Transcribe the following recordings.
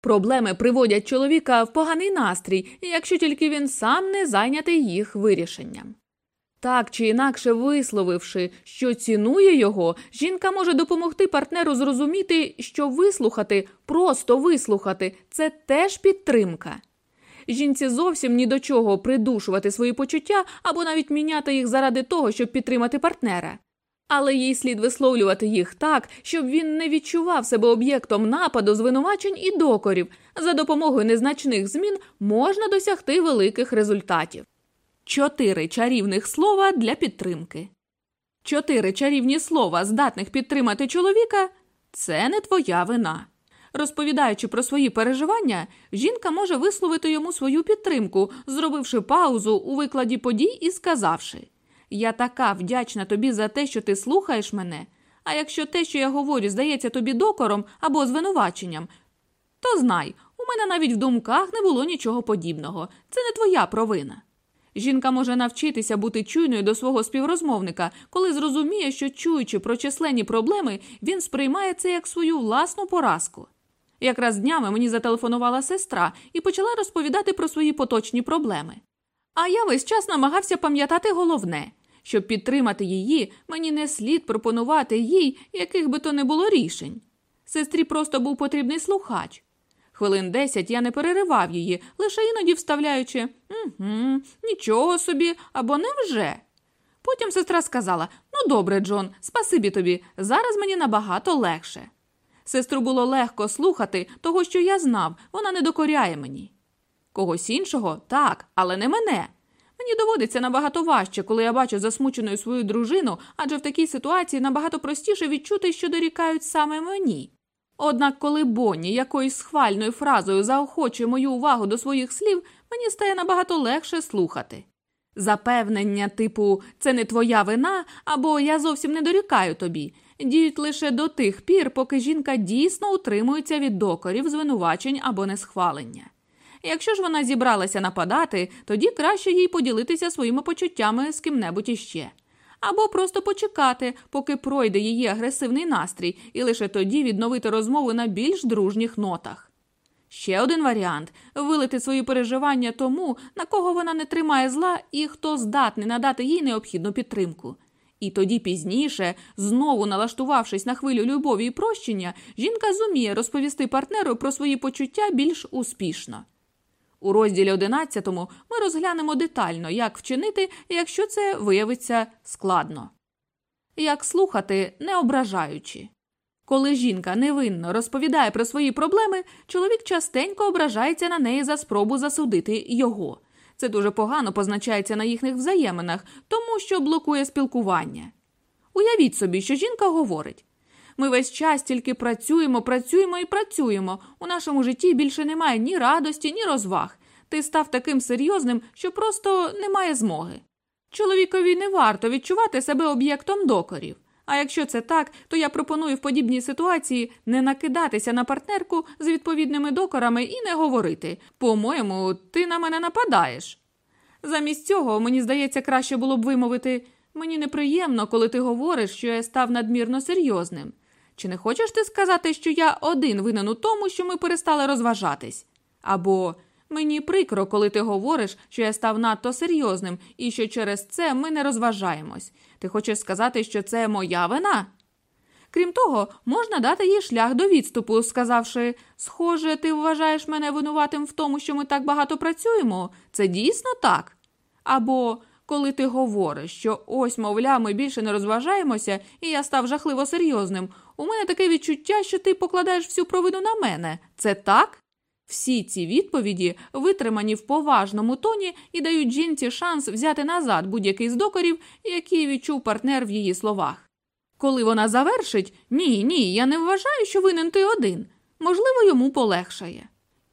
Проблеми приводять чоловіка в поганий настрій, якщо тільки він сам не зайнятий їх вирішенням. Так чи інакше висловивши, що цінує його, жінка може допомогти партнеру зрозуміти, що вислухати, просто вислухати це теж підтримка. Жінці зовсім ні до чого придушувати свої почуття або навіть міняти їх заради того, щоб підтримати партнера. Але їй слід висловлювати їх так, щоб він не відчував себе об'єктом нападу, звинувачень і докорів. За допомогою незначних змін можна досягти великих результатів. Чотири чарівних слова для підтримки. Чотири чарівні слова, здатних підтримати чоловіка це не твоя вина. Розповідаючи про свої переживання, жінка може висловити йому свою підтримку, зробивши паузу у викладі подій і сказавши Я така вдячна тобі за те, що ти слухаєш мене. А якщо те, що я говорю, здається тобі докором або звинуваченням, то знай, у мене навіть в думках не було нічого подібного. Це не твоя провина. Жінка може навчитися бути чуйною до свого співрозмовника, коли зрозуміє, що, чуючи про численні проблеми, він сприймає це як свою власну поразку. Якраз днями мені зателефонувала сестра і почала розповідати про свої поточні проблеми. А я весь час намагався пам'ятати головне щоб підтримати її, мені не слід пропонувати їй, яких би то не було рішень. Сестрі просто був потрібний слухач. Хвилин десять я не переривав її, лише іноді вставляючи «Угу, нічого собі або невже. Потім сестра сказала Ну, добре, Джон, спасибі тобі, зараз мені набагато легше. Сестру було легко слухати того, що я знав, вона не докоряє мені. Когось іншого так, але не мене. Мені доводиться набагато важче, коли я бачу засмученою свою дружину, адже в такій ситуації набагато простіше відчути, що дорікають саме мені. Однак, коли Бонні якоюсь схвальною фразою заохочує мою увагу до своїх слів, мені стає набагато легше слухати. Запевнення, типу, це не твоя вина або я зовсім не дорікаю тобі, діють лише до тих пір, поки жінка дійсно утримується від докорів, звинувачень або несхвалення. Якщо ж вона зібралася нападати, тоді краще їй поділитися своїми почуттями з ким-небудь іще. Або просто почекати, поки пройде її агресивний настрій, і лише тоді відновити розмову на більш дружніх нотах. Ще один варіант вилити свої переживання тому, на кого вона не тримає зла і хто здатний надати їй необхідну підтримку. І тоді пізніше, знову налаштувавшись на хвилю любові і прощення, жінка зуміє розповісти партнеру про свої почуття більш успішно. У розділі 11 ми розглянемо детально, як вчинити, якщо це виявиться складно. Як слухати, не ображаючи. Коли жінка невинно розповідає про свої проблеми, чоловік частенько ображається на неї за спробу засудити його. Це дуже погано позначається на їхніх взаєминах, тому що блокує спілкування. Уявіть собі, що жінка говорить ми весь час тільки працюємо, працюємо і працюємо. У нашому житті більше немає ні радості, ні розваг. Ти став таким серйозним, що просто немає змоги. Чоловікові не варто відчувати себе об'єктом докорів. А якщо це так, то я пропоную в подібній ситуації не накидатися на партнерку з відповідними докорами і не говорити по-моєму, ти на мене нападаєш. Замість цього, мені здається, краще було б вимовити мені неприємно, коли ти говориш, що я став надмірно серйозним. Чи не хочеш ти сказати, що я один винен у тому, що ми перестали розважатись? Або мені прикро, коли ти говориш, що я став надто серйозним і що через це ми не розважаємось. Ти хочеш сказати, що це моя вина? Крім того, можна дати їй шлях до відступу, сказавши Схоже, ти вважаєш мене винуватим в тому, що ми так багато працюємо. Це дійсно так? Або коли ти говориш, що ось, мовля, ми більше не розважаємося, і я став жахливо серйозним. У мене таке відчуття, що ти покладаєш всю провину на мене. Це так? Всі ці відповіді витримані в поважному тоні і дають жінці шанс взяти назад будь-який з докорів, який відчув партнер в її словах. Коли вона завершить ні, ні, я не вважаю, що винен ти один. Можливо, йому полегшає.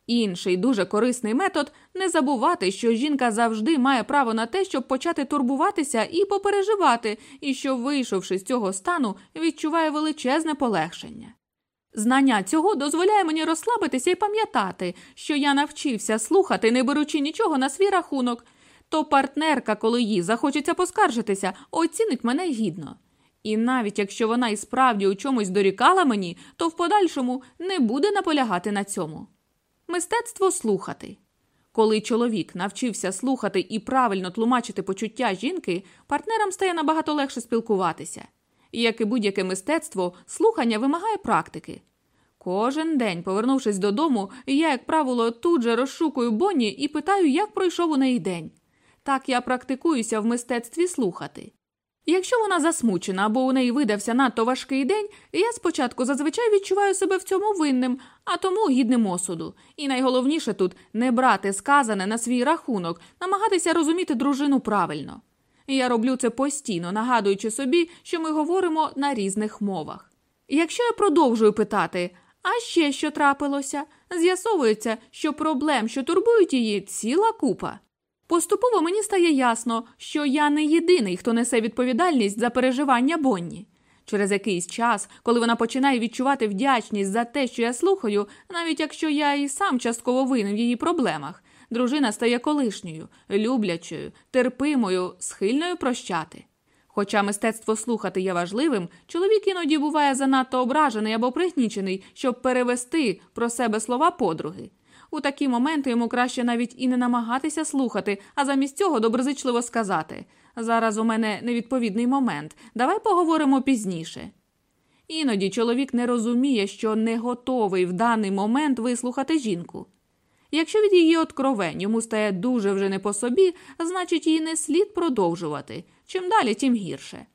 Інший дуже корисний метод не забувати, що жінка завжди має право на те, щоб почати турбуватися і попереживати, і що, вийшовши з цього стану, відчуває величезне полегшення. Знання цього дозволяє мені розслабитися і пам'ятати, що я навчився слухати, не беручи нічого на свій рахунок, то партнерка, коли їй захочеться поскаржитися, оцінить мене гідно. І навіть якщо вона і справді у чомусь дорікала мені, то в подальшому не буде наполягати на цьому. Мистецтво слухати. Коли чоловік навчився слухати і правильно тлумачити почуття жінки, партнерам стає набагато легше спілкуватися. Як і будь-яке мистецтво, слухання вимагає практики. Кожен день, повернувшись додому, я, як правило, тут же розшукую Бонні і питаю, як пройшов у неї день. Так я практикуюся в мистецтві слухати. Якщо вона засмучена або у неї видався надто важкий день, я спочатку зазвичай відчуваю себе в цьому винним, а тому гідним осуду. І найголовніше тут не брати сказане на свій рахунок, намагатися розуміти дружину правильно. Я роблю це постійно, нагадуючи собі, що ми говоримо на різних мовах. Якщо я продовжую питати, а ще що трапилося, з'ясовується, що проблем, що турбують її, ціла купа. Поступово мені стає ясно, що я не єдиний, хто несе відповідальність за переживання Бонні. Через якийсь час, коли вона починає відчувати вдячність за те, що я слухаю, навіть якщо я і сам частково винен в її проблемах, дружина стає колишньою, люблячою, терпимою, схильною прощати. Хоча мистецтво слухати є важливим, чоловік іноді буває занадто ображений або пригнічений, щоб перевести про себе слова подруги. У такі моменти йому краще навіть і не намагатися слухати, а замість цього доброзичливо сказати зараз у мене невідповідний момент, давай поговоримо пізніше. Іноді чоловік не розуміє, що не готовий в даний момент вислухати жінку. Якщо від її откровень йому стає дуже вже не по собі, значить її не слід продовжувати. Чим далі, тим гірше.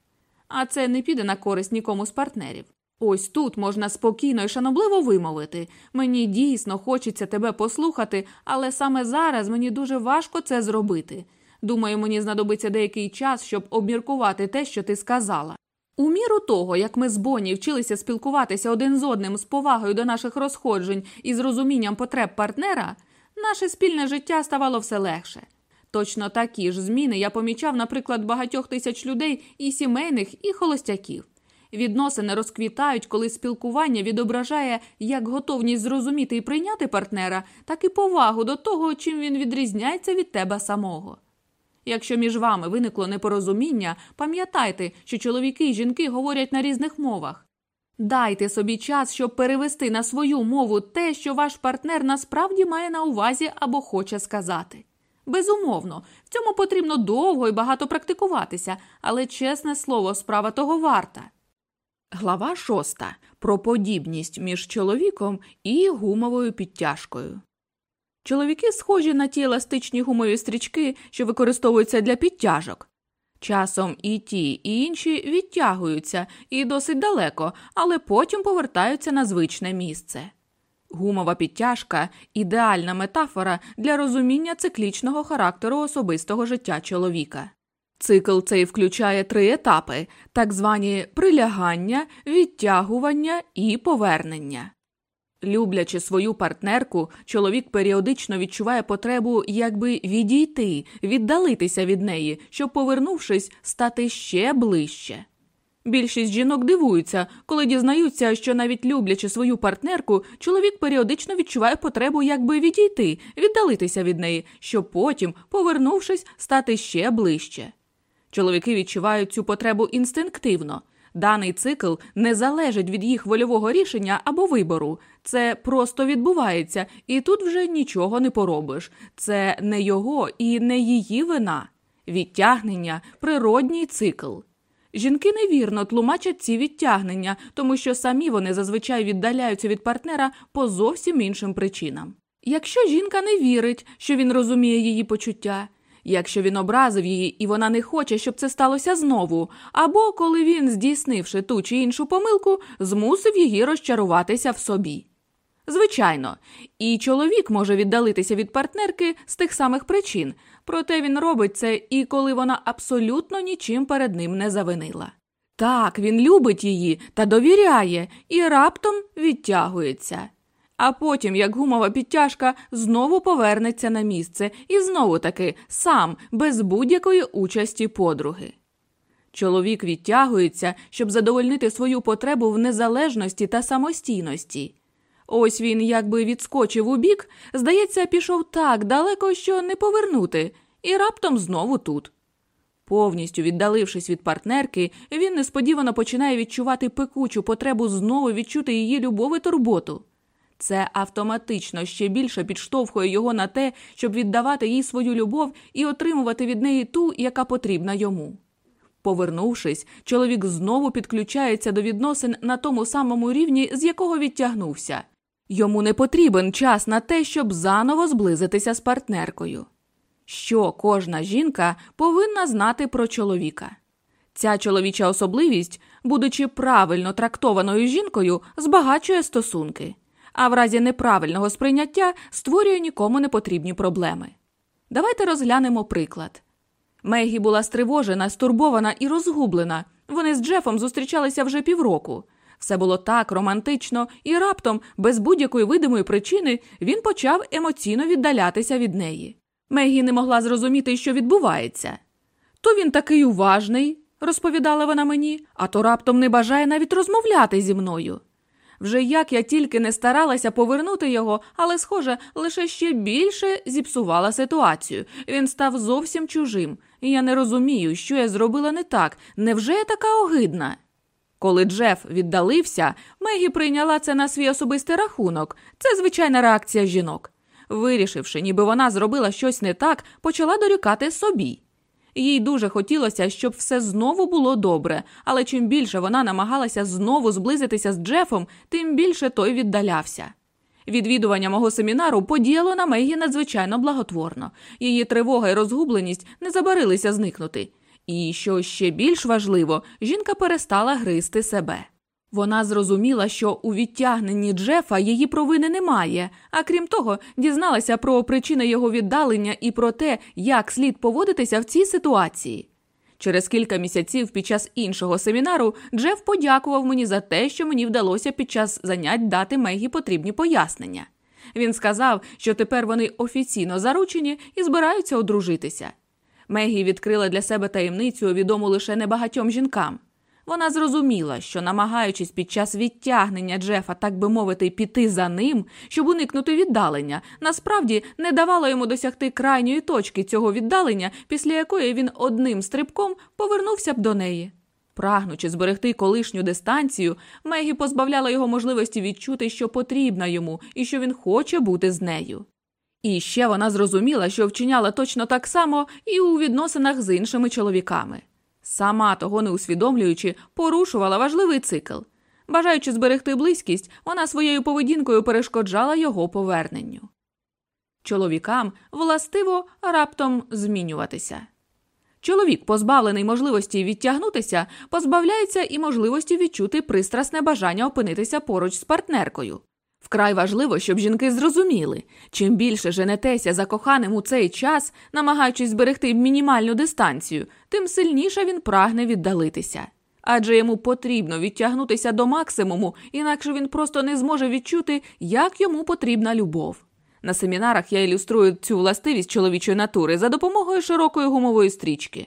А це не піде на користь нікому з партнерів. Ось тут можна спокійно і шанобливо вимовити. Мені дійсно хочеться тебе послухати, але саме зараз мені дуже важко це зробити. Думаю, мені знадобиться деякий час, щоб обміркувати те, що ти сказала. У міру того, як ми з Бонні вчилися спілкуватися один з одним з повагою до наших розходжень і з розумінням потреб партнера, наше спільне життя ставало все легше. Точно такі ж зміни я помічав, наприклад, багатьох тисяч людей і сімейних, і холостяків. Відносини розквітають, коли спілкування відображає як готовність зрозуміти і прийняти партнера, так і повагу до того, чим він відрізняється від тебе самого. Якщо між вами виникло непорозуміння, пам'ятайте, що чоловіки і жінки говорять на різних мовах. Дайте собі час, щоб перевести на свою мову те, що ваш партнер насправді має на увазі або хоче сказати. Безумовно, в цьому потрібно довго і багато практикуватися, але чесне слово, справа того варта. Глава шоста про подібність між чоловіком і гумовою підтяжкою. Чоловіки схожі на ті еластичні гумові стрічки, що використовуються для підтяжок. Часом і ті, і інші відтягуються і досить далеко, але потім повертаються на звичне місце. Гумова підтяжка ідеальна метафора для розуміння циклічного характеру особистого життя чоловіка. Цикл цей включає три етапи так звані прилягання, відтягування і повернення. Люблячи свою партнерку, чоловік періодично відчуває потребу якби відійти, віддалитися від неї, щоб, повернувшись, стати ще ближче. Більшість жінок дивуються, коли дізнаються, що навіть люблячи свою партнерку, чоловік періодично відчуває потребу якби відійти, віддалитися від неї, щоб потім, повернувшись, стати ще ближче. Чоловіки відчувають цю потребу інстинктивно. Даний цикл не залежить від їх вольового рішення або вибору. Це просто відбувається, і тут вже нічого не поробиш. Це не його і не її вина. Відтягнення природній цикл. Жінки невірно тлумачать ці відтягнення, тому що самі вони зазвичай віддаляються від партнера по зовсім іншим причинам. Якщо жінка не вірить, що він розуміє її почуття, якщо він образив її і вона не хоче, щоб це сталося знову, або коли він, здійснивши ту чи іншу помилку, змусив її розчаруватися в собі. Звичайно, і чоловік може віддалитися від партнерки з тих самих причин, проте він робить це і коли вона абсолютно нічим перед ним не завинила. Так, він любить її та довіряє і раптом відтягується. А потім, як гумова підтяжка, знову повернеться на місце і знову таки сам, без будь-якої участі подруги. Чоловік відтягується, щоб задовольнити свою потребу в незалежності та самостійності. Ось він якби відскочив у бік, здається, пішов так далеко, що не повернути, і раптом знову тут. Повністю віддалившись від партнерки, він несподівано починає відчувати пекучу потребу знову відчути її любов і турботу. Це автоматично ще більше підштовхує його на те, щоб віддавати їй свою любов і отримувати від неї ту, яка потрібна йому. Повернувшись, чоловік знову підключається до відносин на тому самому рівні, з якого відтягнувся. Йому не потрібен час на те, щоб заново зблизитися з партнеркою. Що кожна жінка повинна знати про чоловіка? Ця чоловіча особливість, будучи правильно трактованою жінкою, збагачує стосунки, а в разі неправильного сприйняття створює нікому не потрібні проблеми. Давайте розглянемо приклад. Мегі була стривожена, стурбована і розгублена. Вони з Джефом зустрічалися вже півроку. Все було так романтично, і раптом, без будь-якої видимої причини, він почав емоційно віддалятися від неї. Мегі не могла зрозуміти, що відбувається. То він такий уважний, розповідала вона мені, а то раптом не бажає навіть розмовляти зі мною. Вже як я тільки не старалася повернути його, але, схоже, лише ще більше зіпсувала ситуацію. Він став зовсім чужим, і я не розумію, що я зробила не так. Невже я така огидна? Коли Джеф віддалився, Мегі прийняла це на свій особистий рахунок. Це звичайна реакція жінок. Вирішивши, ніби вона зробила щось не так, почала дорікати собі. Їй дуже хотілося, щоб все знову було добре, але чим більше вона намагалася знову зблизитися з Джефом, тим більше той віддалявся. Відвідування мого семінару подіяло на Мегі надзвичайно благотворно. Її тривога і розгубленість не забарилися зникнути. І, що ще більш важливо, жінка перестала гризти себе. Вона зрозуміла, що у відтягненні Джефа її провини немає, а крім того, дізналася про причини його віддалення і про те, як слід поводитися в цій ситуації. Через кілька місяців під час іншого семінару Джеф подякував мені за те, що мені вдалося під час занять дати Мегі потрібні пояснення. Він сказав, що тепер вони офіційно заручені і збираються одружитися. Мегі відкрила для себе таємницю, відому лише небагатьом жінкам. Вона зрозуміла, що, намагаючись під час відтягнення Джефа, так би мовити, піти за ним, щоб уникнути віддалення, насправді не давала йому досягти крайньої точки цього віддалення, після якої він одним стрибком повернувся б до неї. Прагнучи зберегти колишню дистанцію, Мегі позбавляла його можливості відчути, що потрібна йому і що він хоче бути з нею. І ще вона зрозуміла, що вчиняла точно так само і у відносинах з іншими чоловіками. Сама того не усвідомлюючи, порушувала важливий цикл. Бажаючи зберегти близькість, вона своєю поведінкою перешкоджала його поверненню. Чоловікам властиво раптом змінюватися. Чоловік, позбавлений можливості відтягнутися, позбавляється і можливості відчути пристрасне бажання опинитися поруч з партнеркою. Вкрай важливо, щоб жінки зрозуміли чим більше женетеся за коханим у цей час, намагаючись зберегти мінімальну дистанцію, тим сильніше він прагне віддалитися. Адже йому потрібно відтягнутися до максимуму, інакше він просто не зможе відчути, як йому потрібна любов. На семінарах я ілюструю цю властивість чоловічої натури за допомогою широкої гумової стрічки.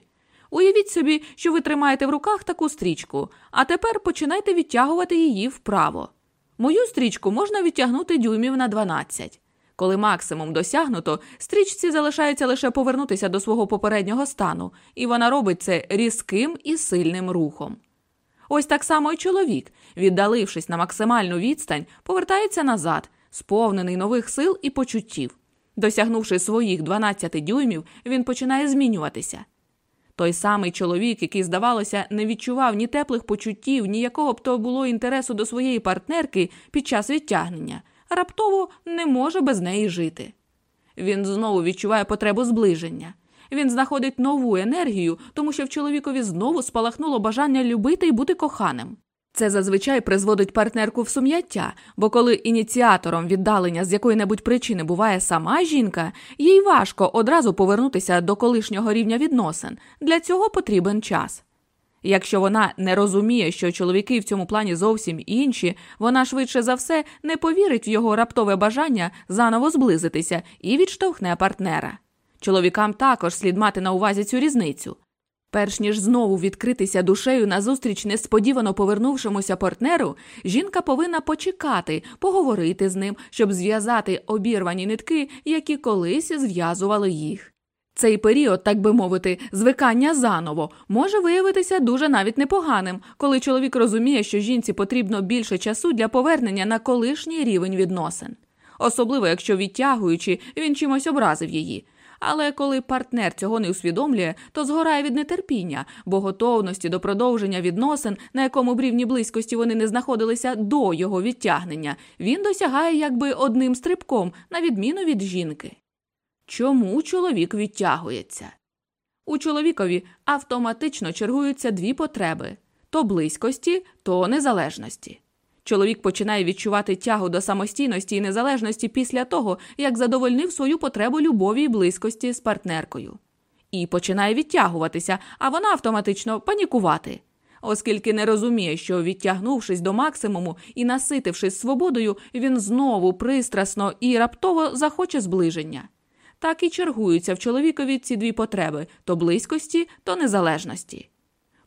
Уявіть собі, що ви тримаєте в руках таку стрічку, а тепер починайте відтягувати її вправо. Мою стрічку можна відтягнути дюймів на 12. Коли максимум досягнуто, стрічці залишається лише повернутися до свого попереднього стану, і вона робить це різким і сильним рухом. Ось так само і чоловік, віддалившись на максимальну відстань, повертається назад, сповнений нових сил і почуттів. Досягнувши своїх 12 дюймів, він починає змінюватися. Той самий чоловік, який, здавалося, не відчував ні теплих почуттів, ні якого б то було інтересу до своєї партнерки під час відтягнення, раптово не може без неї жити. Він знову відчуває потребу зближення. Він знаходить нову енергію, тому що в чоловікові знову спалахнуло бажання любити і бути коханим. Це зазвичай призводить партнерку в сум'яття, бо коли ініціатором віддалення з якої-небудь причини буває сама жінка, їй важко одразу повернутися до колишнього рівня відносин. Для цього потрібен час. Якщо вона не розуміє, що чоловіки в цьому плані зовсім інші, вона швидше за все не повірить в його раптове бажання заново зблизитися і відштовхне партнера. Чоловікам також слід мати на увазі цю різницю. Перш ніж знову відкритися душею назустріч несподівано повернувшомуся партнеру, жінка повинна почекати, поговорити з ним, щоб зв'язати обірвані нитки, які колись зв'язували їх. Цей період, так би мовити, звикання заново може виявитися дуже навіть непоганим, коли чоловік розуміє, що жінці потрібно більше часу для повернення на колишній рівень відносин, особливо якщо відтягуючи, він чимось образив її. Але коли партнер цього не усвідомлює, то згорає від нетерпіння, бо готовності до продовження відносин, на якому б рівні близькості вони не знаходилися до його відтягнення, він досягає якби одним стрибком, на відміну від жінки. Чому чоловік відтягується? У чоловікові автоматично чергуються дві потреби то близькості, то незалежності. Чоловік починає відчувати тягу до самостійності і незалежності після того, як задовольнив свою потребу любові і близькості з партнеркою. І починає відтягуватися, а вона автоматично панікувати. Оскільки не розуміє, що відтягнувшись до максимуму і наситившись свободою, він знову пристрасно і раптово захоче зближення. Так і чергуються в чоловікові ці дві потреби то близькості, то незалежності.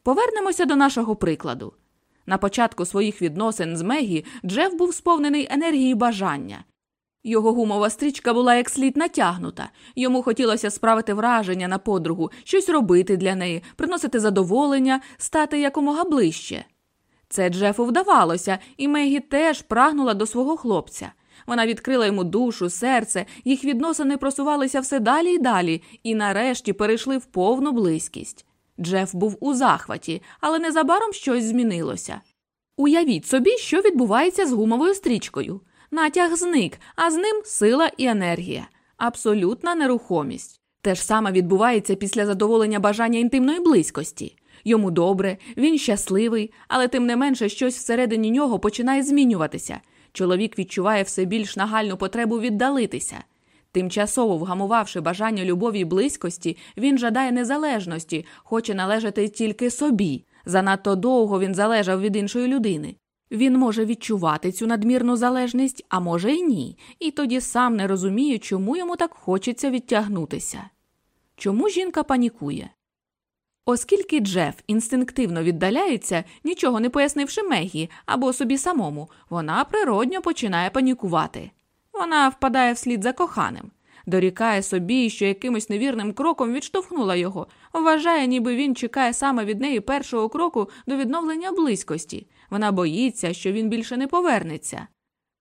Повернемося до нашого прикладу. На початку своїх відносин з Мегі Джеф був сповнений енергії бажання. Його гумова стрічка була як слід натягнута. Йому хотілося справити враження на подругу, щось робити для неї, приносити задоволення, стати якомога ближче. Це Джефу вдавалося, і Мегі теж прагнула до свого хлопця. Вона відкрила йому душу, серце, їх відносини просувалися все далі й далі, і нарешті перейшли в повну близькість. Джеф був у захваті, але незабаром щось змінилося. Уявіть собі, що відбувається з гумовою стрічкою. Натяг зник, а з ним сила і енергія, абсолютна нерухомість. Те ж саме відбувається після задоволення бажання інтимної близькості. Йому добре, він щасливий, але тим не менше щось всередині нього починає змінюватися. Чоловік відчуває все більш нагальну потребу віддалитися. Тимчасово вгамувавши бажання любові й близькості, він жадає незалежності, хоче належати тільки собі. Занадто довго він залежав від іншої людини. Він може відчувати цю надмірну залежність, а може й ні, і тоді сам не розуміє, чому йому так хочеться відтягнутися. Чому жінка панікує? Оскільки Джеф інстинктивно віддаляється, нічого не пояснивши Мегі або собі самому, вона природньо починає панікувати. Вона впадає вслід за коханим, дорікає собі, що якимось невірним кроком відштовхнула його, вважає, ніби він чекає саме від неї першого кроку до відновлення близькості. Вона боїться, що він більше не повернеться.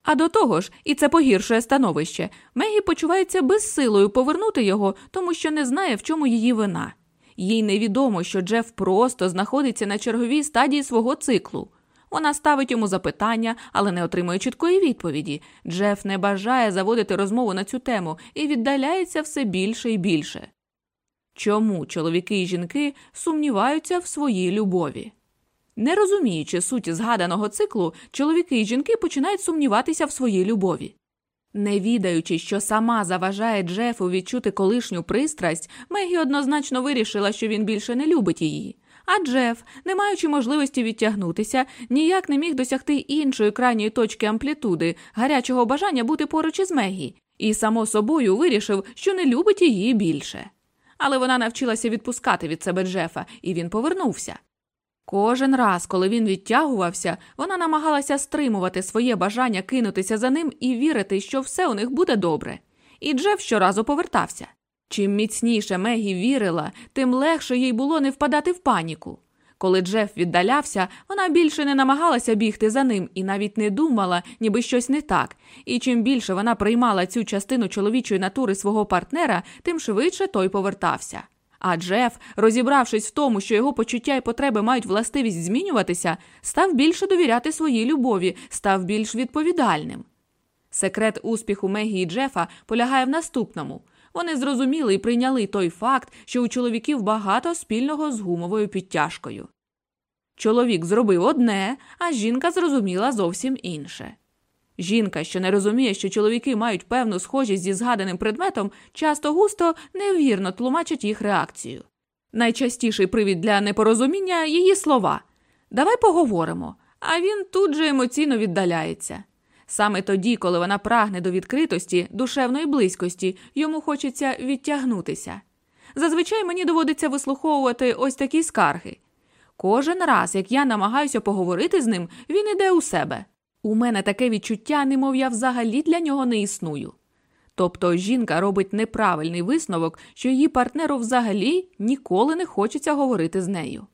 А до того ж, і це погіршує становище, Мегі почувається безсилою повернути його, тому що не знає, в чому її вина. Їй невідомо, що Джеф просто знаходиться на черговій стадії свого циклу. Вона ставить йому запитання, але не отримує чіткої відповіді. Джеф не бажає заводити розмову на цю тему і віддаляється все більше і більше. Чому чоловіки і жінки сумніваються в своїй любові? Не розуміючи суті згаданого циклу, чоловіки і жінки починають сумніватися в своїй любові. Не відаючи, що сама заважає Джефу відчути колишню пристрасть, Мегі однозначно вирішила, що він більше не любить її. А Джеф, не маючи можливості відтягнутися, ніяк не міг досягти іншої крайньої точки амплітуди, гарячого бажання бути поруч із Мегі, і, само собою, вирішив, що не любить її більше. Але вона навчилася відпускати від себе Джефа, і він повернувся. Кожен раз, коли він відтягувався, вона намагалася стримувати своє бажання кинутися за ним і вірити, що все у них буде добре. І Джеф щоразу повертався. Чим міцніше Мегі вірила, тим легше їй було не впадати в паніку. Коли Джеф віддалявся, вона більше не намагалася бігти за ним і навіть не думала, ніби щось не так. І чим більше вона приймала цю частину чоловічої натури свого партнера, тим швидше той повертався. А Джеф, розібравшись в тому, що його почуття і потреби мають властивість змінюватися, став більше довіряти своїй любові, став більш відповідальним. Секрет успіху Мегі і Джефа полягає в наступному. Вони зрозуміли і прийняли той факт, що у чоловіків багато спільного з гумовою підтяжкою. Чоловік зробив одне, а жінка зрозуміла зовсім інше. Жінка, що не розуміє, що чоловіки мають певну схожість зі згаданим предметом, часто густо невірно тлумачить їх реакцію. Найчастіший привід для непорозуміння її слова Давай поговоримо, а він тут же емоційно віддаляється. Саме тоді, коли вона прагне до відкритості, душевної близькості, йому хочеться відтягнутися. Зазвичай мені доводиться вислуховувати ось такі скарги. Кожен раз, як я намагаюся поговорити з ним, він іде у себе. У мене таке відчуття, немов я взагалі для нього не існую. Тобто жінка робить неправильний висновок, що її партнеру взагалі ніколи не хочеться говорити з нею.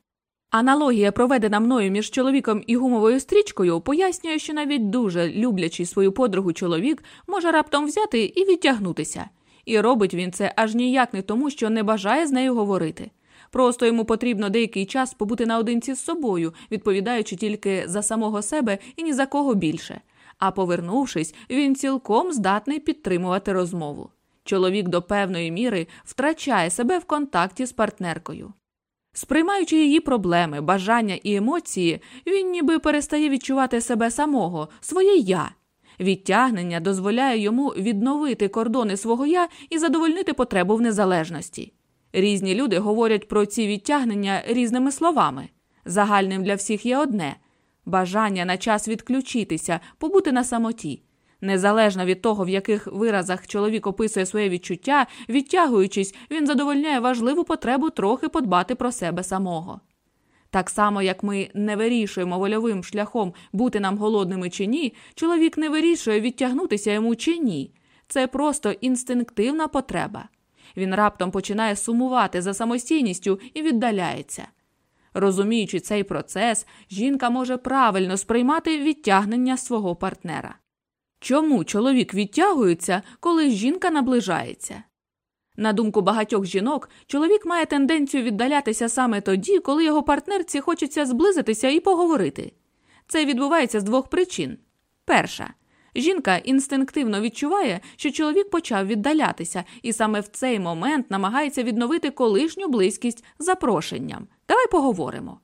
Аналогія, проведена мною між чоловіком і гумовою стрічкою, пояснює, що навіть дуже люблячий свою подругу чоловік може раптом взяти і відтягнутися. І робить він це аж ніяк не тому, що не бажає з нею говорити. Просто йому потрібно деякий час побути наодинці з собою, відповідаючи тільки за самого себе і ні за кого більше. А повернувшись, він цілком здатний підтримувати розмову. Чоловік до певної міри втрачає себе в контакті з партнеркою. Сприймаючи її проблеми, бажання і емоції, він ніби перестає відчувати себе самого, своє я. Відтягнення дозволяє йому відновити кордони свого я і задовольнити потребу в незалежності. Різні люди говорять про ці відтягнення різними словами. Загальним для всіх є одне бажання на час відключитися, побути на самоті. Незалежно від того, в яких виразах чоловік описує своє відчуття, відтягуючись, він задовольняє важливу потребу трохи подбати про себе самого. Так само, як ми не вирішуємо вольовим шляхом бути нам голодними чи ні, чоловік не вирішує відтягнутися йому чи ні. Це просто інстинктивна потреба. Він раптом починає сумувати за самостійністю і віддаляється. Розуміючи цей процес, жінка може правильно сприймати відтягнення свого партнера. Чому чоловік відтягується, коли жінка наближається? На думку багатьох жінок, чоловік має тенденцію віддалятися саме тоді, коли його партнерці хочеться зблизитися і поговорити. Це відбувається з двох причин. Перша жінка інстинктивно відчуває, що чоловік почав віддалятися, і саме в цей момент намагається відновити колишню близькість запрошенням. Давай поговоримо.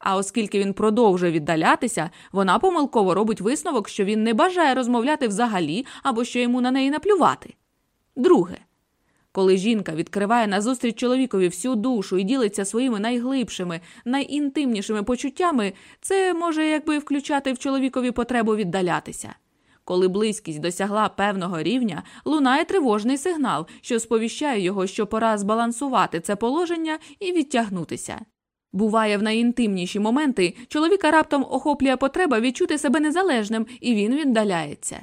А оскільки він продовжує віддалятися, вона помилково робить висновок, що він не бажає розмовляти взагалі або що йому на неї наплювати. Друге, коли жінка відкриває назустріч чоловікові всю душу і ділиться своїми найглибшими, найінтимнішими почуттями, це може якби включати в чоловікові потребу віддалятися. Коли близькість досягла певного рівня, лунає тривожний сигнал, що сповіщає його, що пора збалансувати це положення і відтягнутися. Буває, в найінтимніші моменти чоловіка раптом охоплює потреба відчути себе незалежним, і він віддаляється.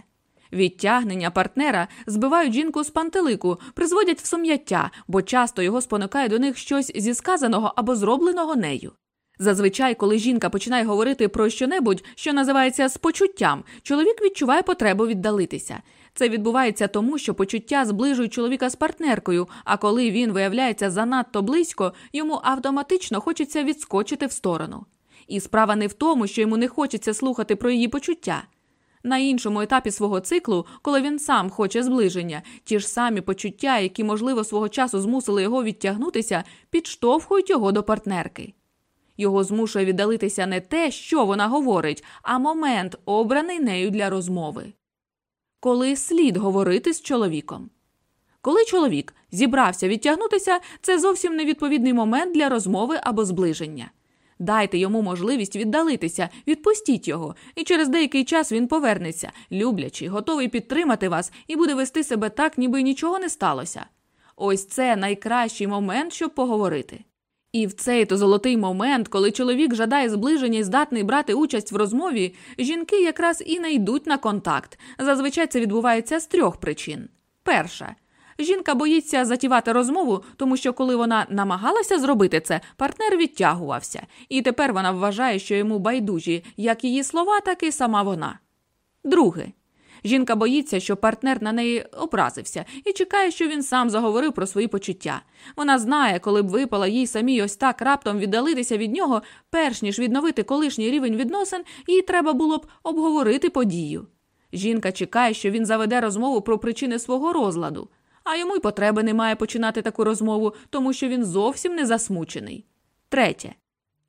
Відтягнення партнера збивають жінку з пантелику, призводять в сум'яття, бо часто його спонукає до них щось зі сказаного або зробленого нею. Зазвичай, коли жінка починає говорити про щонебудь, що називається з почуттям, чоловік відчуває потребу віддалитися. Це відбувається тому, що почуття зближують чоловіка з партнеркою, а коли він виявляється занадто близько, йому автоматично хочеться відскочити в сторону. І справа не в тому, що йому не хочеться слухати про її почуття. На іншому етапі свого циклу, коли він сам хоче зближення, ті ж самі почуття, які, можливо, свого часу змусили його відтягнутися, підштовхують його до партнерки. Його змушує віддалитися не те, що вона говорить, а момент, обраний нею для розмови. Коли слід говорити з чоловіком. Коли чоловік зібрався відтягнутися, це зовсім невідповідний момент для розмови або зближення. Дайте йому можливість віддалитися, відпустіть його, і через деякий час він повернеться, люблячий, готовий підтримати вас і буде вести себе так, ніби нічого не сталося. Ось це найкращий момент, щоб поговорити. І в цей то золотий момент, коли чоловік жадає зближення і здатний брати участь в розмові, жінки якраз і не йдуть на контакт. Зазвичай це відбувається з трьох причин. Перша жінка боїться затівати розмову, тому що коли вона намагалася зробити це, партнер відтягувався, і тепер вона вважає, що йому байдужі як її слова, так і сама вона. Друге. Жінка боїться, що партнер на неї образився, і чекає, що він сам заговорив про свої почуття. Вона знає, коли б випала їй самій ось так раптом віддалитися від нього, перш ніж відновити колишній рівень відносин, їй треба було б обговорити подію. Жінка чекає, що він заведе розмову про причини свого розладу, а йому й потреби немає починати таку розмову, тому що він зовсім не засмучений. Третє.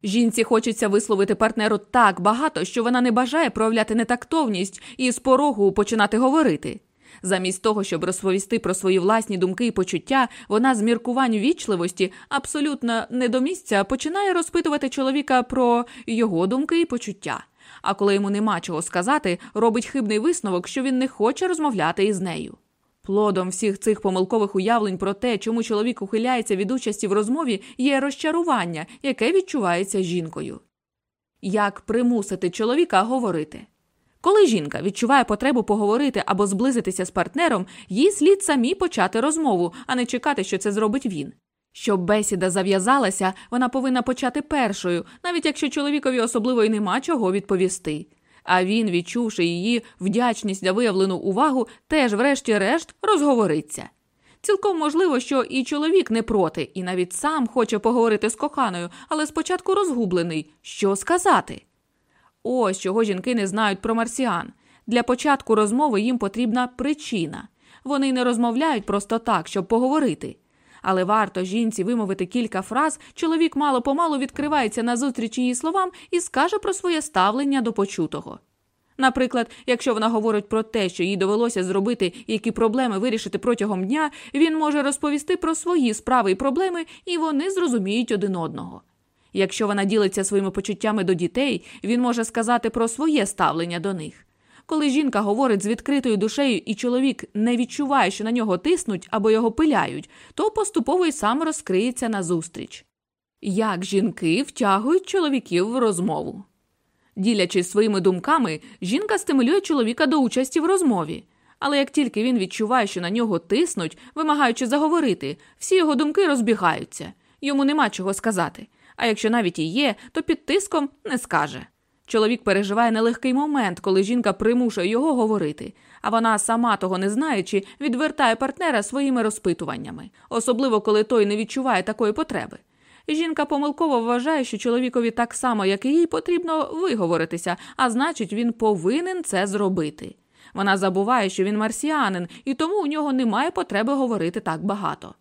Жінці хочеться висловити партнеру так багато, що вона не бажає проявляти нетактовність і з порогу починати говорити. Замість того, щоб розповісти про свої власні думки і почуття, вона з міркувань вічливості абсолютно не до місця починає розпитувати чоловіка про його думки і почуття. А коли йому нема чого сказати, робить хибний висновок, що він не хоче розмовляти із нею. Плодом всіх цих помилкових уявлень про те, чому чоловік ухиляється від участі в розмові, є розчарування, яке відчувається жінкою. Як примусити чоловіка говорити? Коли жінка відчуває потребу поговорити або зблизитися з партнером, їй слід самі почати розмову, а не чекати, що це зробить він. Щоб бесіда зав'язалася, вона повинна почати першою, навіть якщо чоловікові особливо й нема чого відповісти. А він, відчувши її вдячність за виявлену увагу, теж, врешті-решт, розговориться. Цілком можливо, що і чоловік не проти, і навіть сам хоче поговорити з коханою, але спочатку розгублений що сказати. Ось чого жінки не знають про марсіан. Для початку розмови їм потрібна причина. Вони не розмовляють просто так, щоб поговорити. Але варто жінці вимовити кілька фраз, чоловік мало помалу відкривається назустріч її словам і скаже про своє ставлення до почутого. Наприклад, якщо вона говорить про те, що їй довелося зробити, які проблеми вирішити протягом дня, він може розповісти про свої справи і проблеми, і вони зрозуміють один одного. Якщо вона ділиться своїми почуттями до дітей, він може сказати про своє ставлення до них. Коли жінка говорить з відкритою душею і чоловік не відчуває, що на нього тиснуть або його пиляють, то поступово й сам розкриється назустріч. Як жінки втягують чоловіків в розмову. Ділячись своїми думками, жінка стимулює чоловіка до участі в розмові. Але як тільки він відчуває, що на нього тиснуть, вимагаючи заговорити, всі його думки розбігаються, йому нема чого сказати. А якщо навіть і є, то під тиском не скаже. Чоловік переживає нелегкий момент, коли жінка примушує його говорити, а вона, сама того не знаючи, відвертає партнера своїми розпитуваннями, особливо коли той не відчуває такої потреби. Жінка помилково вважає, що чоловікові так само, як і їй, потрібно виговоритися, а значить, він повинен це зробити. Вона забуває, що він марсіанин, і тому у нього немає потреби говорити так багато.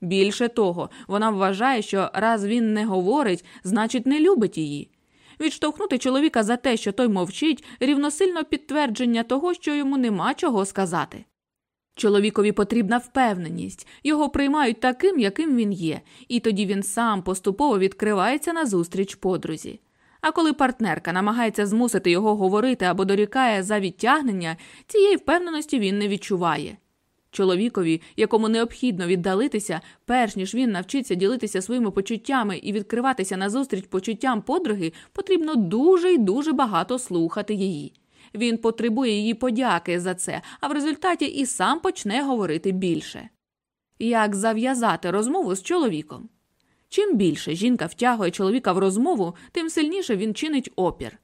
Більше того, вона вважає, що раз він не говорить, значить не любить її. Відштовхнути чоловіка за те, що той мовчить, рівносильно підтвердження того, що йому нема чого сказати. Чоловікові потрібна впевненість, його приймають таким, яким він є, і тоді він сам поступово відкривається назустріч подрузі. А коли партнерка намагається змусити його говорити або дорікає за відтягнення, цієї впевненості він не відчуває. Чоловікові, якому необхідно віддалитися, перш ніж він навчиться ділитися своїми почуттями і відкриватися назустріч почуттям подруги, потрібно дуже й дуже багато слухати її. Він потребує її подяки за це, а в результаті і сам почне говорити більше. Як зав'язати розмову з чоловіком? Чим більше жінка втягує чоловіка в розмову, тим сильніше він чинить опір.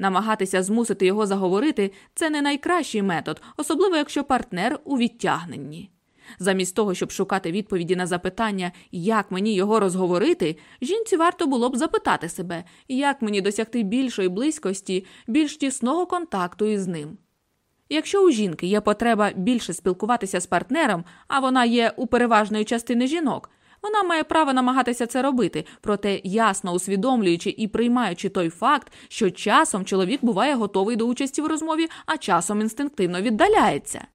Намагатися змусити його заговорити це не найкращий метод, особливо якщо партнер у відтягненні. Замість того, щоб шукати відповіді на запитання, як мені його розговорити, жінці варто було б запитати себе, як мені досягти більшої близькості, більш тісного контакту із ним. Якщо у жінки є потреба більше спілкуватися з партнером, а вона є у переважної частини жінок, вона має право намагатися це робити, проте ясно усвідомлюючи і приймаючи той факт, що часом чоловік буває готовий до участі в розмові, а часом інстинктивно віддаляється.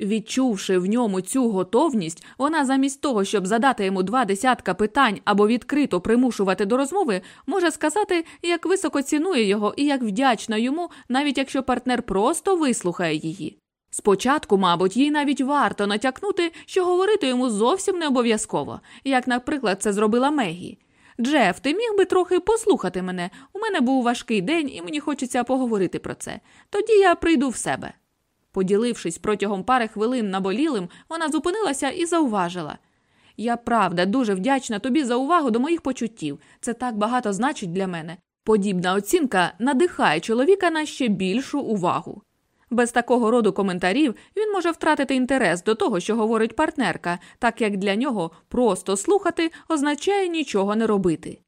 Відчувши в ньому цю готовність, вона замість того, щоб задати йому два десятка питань або відкрито примушувати до розмови, може сказати, як високо цінує його і як вдячна йому, навіть якщо партнер просто вислухає її. Спочатку, мабуть, їй навіть варто натякнути, що говорити йому зовсім не обов'язково, як, наприклад, це зробила Мегі. Джеф, ти міг би трохи послухати мене. У мене був важкий день, і мені хочеться поговорити про це. Тоді я прийду в себе. Поділившись протягом пари хвилин наболілим, вона зупинилася і зауважила. Я правда дуже вдячна тобі за увагу до моїх почуттів. Це так багато значить для мене. Подібна оцінка надихає чоловіка на ще більшу увагу. Без такого роду коментарів він може втратити інтерес до того, що говорить партнерка, так як для нього просто слухати означає нічого не робити.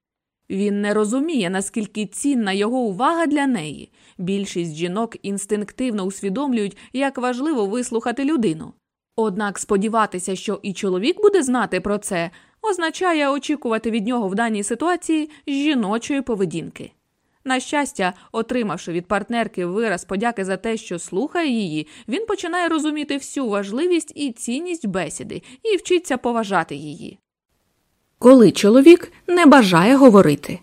Він не розуміє, наскільки цінна його увага для неї. Більшість жінок інстинктивно усвідомлюють, як важливо вислухати людину. Однак сподіватися, що і чоловік буде знати про це, означає очікувати від нього в даній ситуації жіночої поведінки. На щастя, отримавши від партнерки вираз подяки за те, що слухає її, він починає розуміти всю важливість і цінність бесіди і вчиться поважати її. Коли чоловік не бажає говорити.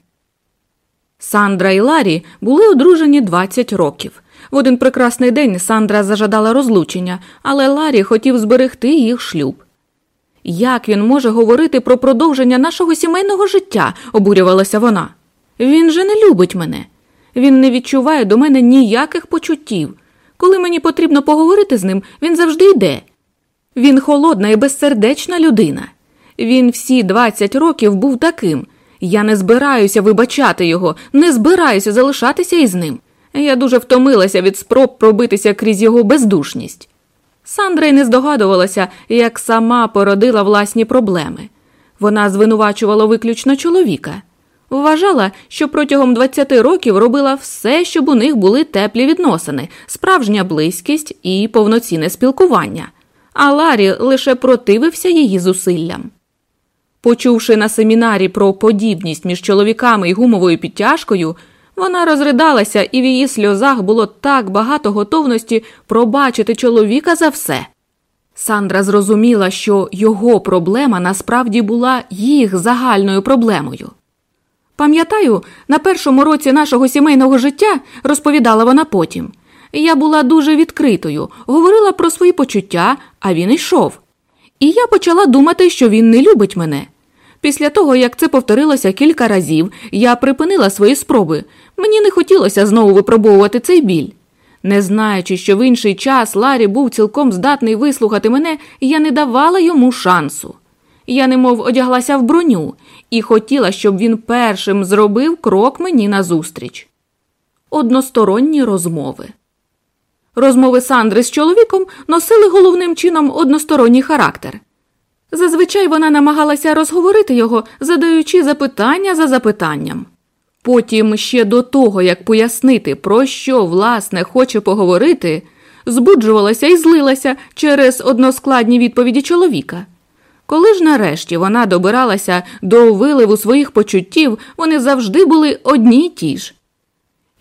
Сандра і Ларі були одружені 20 років. В один прекрасний день Сандра зажадала розлучення, але Ларі хотів зберегти їх шлюб. Як він може говорити про продовження нашого сімейного життя? обурювалася вона. Він же не любить мене. Він не відчуває до мене ніяких почуттів. Коли мені потрібно поговорити з ним, він завжди йде. Він холодна і безсердечна людина. Він всі 20 років був таким. Я не збираюся вибачати його, не збираюся залишатися із ним. Я дуже втомилася від спроб пробитися крізь його бездушність. Сандра й не здогадувалася, як сама породила власні проблеми. Вона звинувачувала виключно чоловіка. Вважала, що протягом 20 років робила все, щоб у них були теплі відносини, справжня близькість і повноцінне спілкування, а Ларі лише противився її зусиллям. Почувши на семінарі про подібність між чоловіками і гумовою підтяжкою, вона розридалася, і в її сльозах було так багато готовності пробачити чоловіка за все. Сандра зрозуміла, що його проблема насправді була їх загальною проблемою. Пам'ятаю, на першому році нашого сімейного життя, розповідала вона потім, я була дуже відкритою, говорила про свої почуття, а він йшов. І я почала думати, що він не любить мене. Після того, як це повторилося кілька разів, я припинила свої спроби. Мені не хотілося знову випробовувати цей біль. Не знаючи, що в інший час Ларі був цілком здатний вислухати мене, я не давала йому шансу. Я немов одяглася в броню і хотіла, щоб він першим зробив крок мені назустріч. Односторонні розмови. Розмови Сандри з чоловіком носили головним чином односторонній характер. Зазвичай вона намагалася розговорити його, задаючи запитання за запитанням. Потім, ще до того, як пояснити, про що власне хоче поговорити, збуджувалася і злилася через односкладні відповіді чоловіка. Коли ж нарешті вона добиралася до виливу своїх почуттів, вони завжди були одні й ті ж.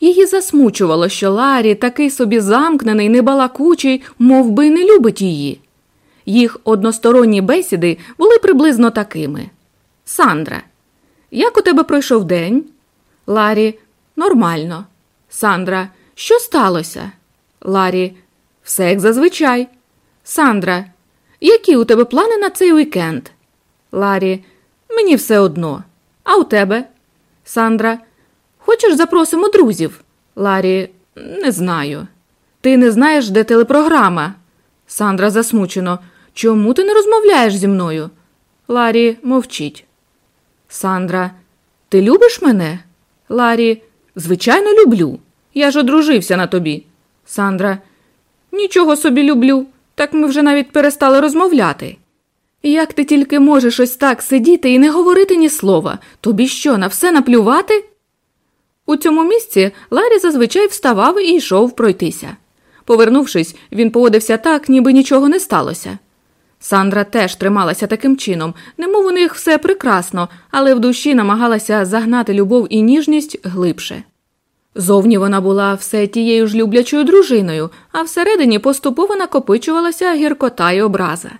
Її засмучувало, що Ларі, такий собі замкнений, небалакучий, мов би, не любить її. Їх односторонні бесіди були приблизно такими. Сандра, як у тебе пройшов день? Ларі, нормально. Сандра, що сталося? Ларі, все як зазвичай. Сандра, які у тебе плани на цей уікенд? Ларі, мені все одно. А у тебе? Сандра, хочеш запросимо друзів? Ларі, не знаю. Ти не знаєш, де телепрограма? Сандра засмучено. Чому ти не розмовляєш зі мною? Ларі мовчить. Сандра, ти любиш мене? Ларі, звичайно, люблю. Я ж одружився на тобі. Сандра, нічого собі люблю. Так ми вже навіть перестали розмовляти. Як ти тільки можеш ось так сидіти і не говорити ні слова, тобі що, на все наплювати? У цьому місці Ларі зазвичай вставав і йшов пройтися. Повернувшись, він поводився так, ніби нічого не сталося. Сандра теж трималася таким чином, немов у них все прекрасно, але в душі намагалася загнати любов і ніжність глибше. Зовні вона була все тією ж люблячою дружиною, а всередині поступово накопичувалася гіркота й образа.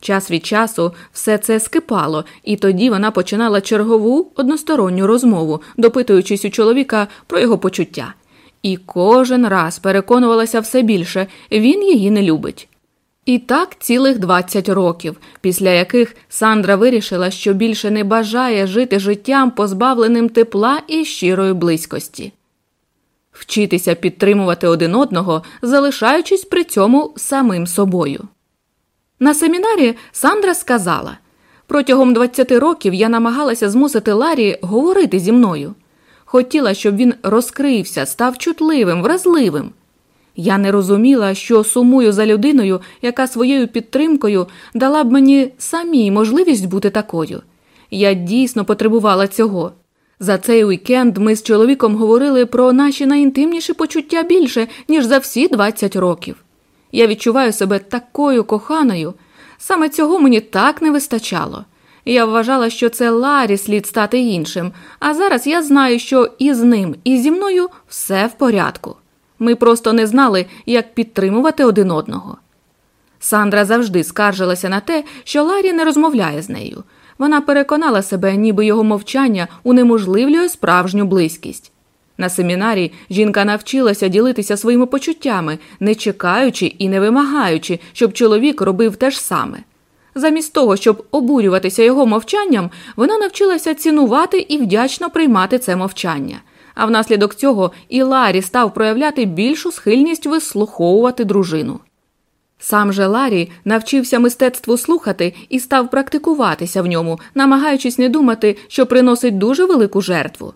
Час від часу все це скипало, і тоді вона починала чергову односторонню розмову, допитуючись у чоловіка про його почуття. І кожен раз переконувалася все більше він її не любить. І так цілих 20 років, після яких Сандра вирішила, що більше не бажає жити життям, позбавленим тепла і щирої близькості, вчитися підтримувати один одного, залишаючись при цьому самим собою. На семінарі Сандра сказала протягом 20 років я намагалася змусити Ларі говорити зі мною. Хотіла, щоб він розкрився, став чутливим, вразливим. Я не розуміла, що сумую за людиною, яка своєю підтримкою дала б мені самій можливість бути такою. Я дійсно потребувала цього. За цей уікенд ми з чоловіком говорили про наші найінтимніші почуття більше, ніж за всі 20 років. Я відчуваю себе такою коханою. Саме цього мені так не вистачало. Я вважала, що це Ларі слід стати іншим, а зараз я знаю, що і з ним, і зі мною все в порядку. Ми просто не знали, як підтримувати один одного. Сандра завжди скаржилася на те, що Ларі не розмовляє з нею. Вона переконала себе, ніби його мовчання унеможливлює справжню близькість. На семінарі жінка навчилася ділитися своїми почуттями, не чекаючи і не вимагаючи, щоб чоловік робив те ж саме. Замість того, щоб обурюватися його мовчанням, вона навчилася цінувати і вдячно приймати це мовчання. а внаслідок цього і Ларі став проявляти більшу схильність вислуховувати дружину. Сам же Ларі навчився мистецтву слухати і став практикуватися в ньому, намагаючись не думати, що приносить дуже велику жертву.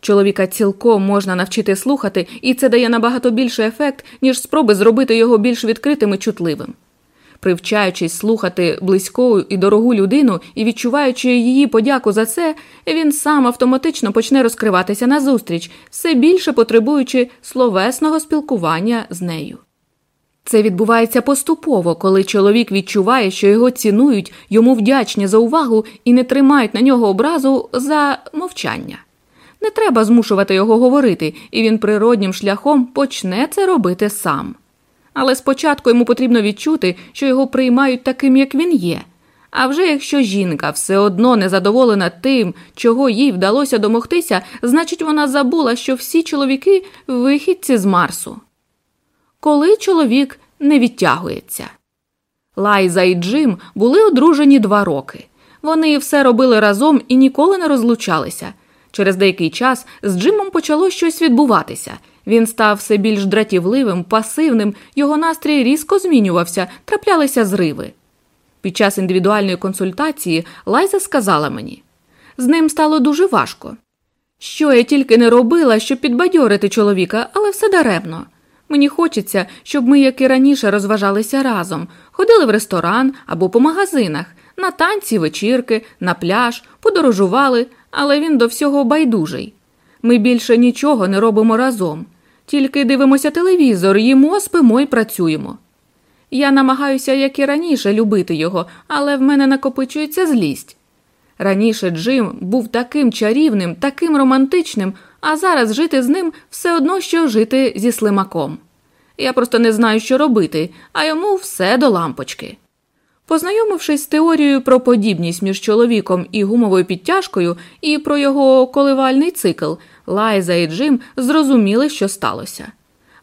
Чоловіка цілком можна навчити слухати, і це дає набагато більший ефект, ніж спроби зробити його більш відкритим і чутливим. Привчаючись слухати близьку і дорогу людину і відчуваючи її подяку за це, він сам автоматично почне розкриватися назустріч, все більше потребуючи словесного спілкування з нею. Це відбувається поступово, коли чоловік відчуває, що його цінують, йому вдячні за увагу і не тримають на нього образу за мовчання. Не треба змушувати його говорити, і він природнім шляхом почне це робити сам. Але спочатку йому потрібно відчути, що його приймають таким, як він є. А вже якщо жінка все одно не задоволена тим, чого їй вдалося домогтися, значить вона забула, що всі чоловіки вихідці з Марсу. Коли чоловік не відтягується. Лайза і Джим були одружені два роки. Вони все робили разом і ніколи не розлучалися. Через деякий час з Джимом почало щось відбуватися. Він став все більш дратівливим, пасивним, його настрій різко змінювався, траплялися зриви. Під час індивідуальної консультації Лайза сказала мені з ним стало дуже важко. Що я тільки не робила, щоб підбадьорити чоловіка, але все даремно. Мені хочеться, щоб ми, як і раніше, розважалися разом, ходили в ресторан або по магазинах, на танці, вечірки, на пляж, подорожували, але він до всього байдужий. Ми більше нічого не робимо разом, тільки дивимося телевізор, їмо, спимо і працюємо. Я намагаюся, як і раніше, любити його, але в мене накопичується злість. Раніше Джим був таким чарівним, таким романтичним, а зараз жити з ним все одно, що жити зі слимаком. Я просто не знаю, що робити, а йому все до лампочки. Познайомившись з теорією про подібність між чоловіком і гумовою підтяжкою і про його коливальний цикл, Лайза і Джим зрозуміли, що сталося.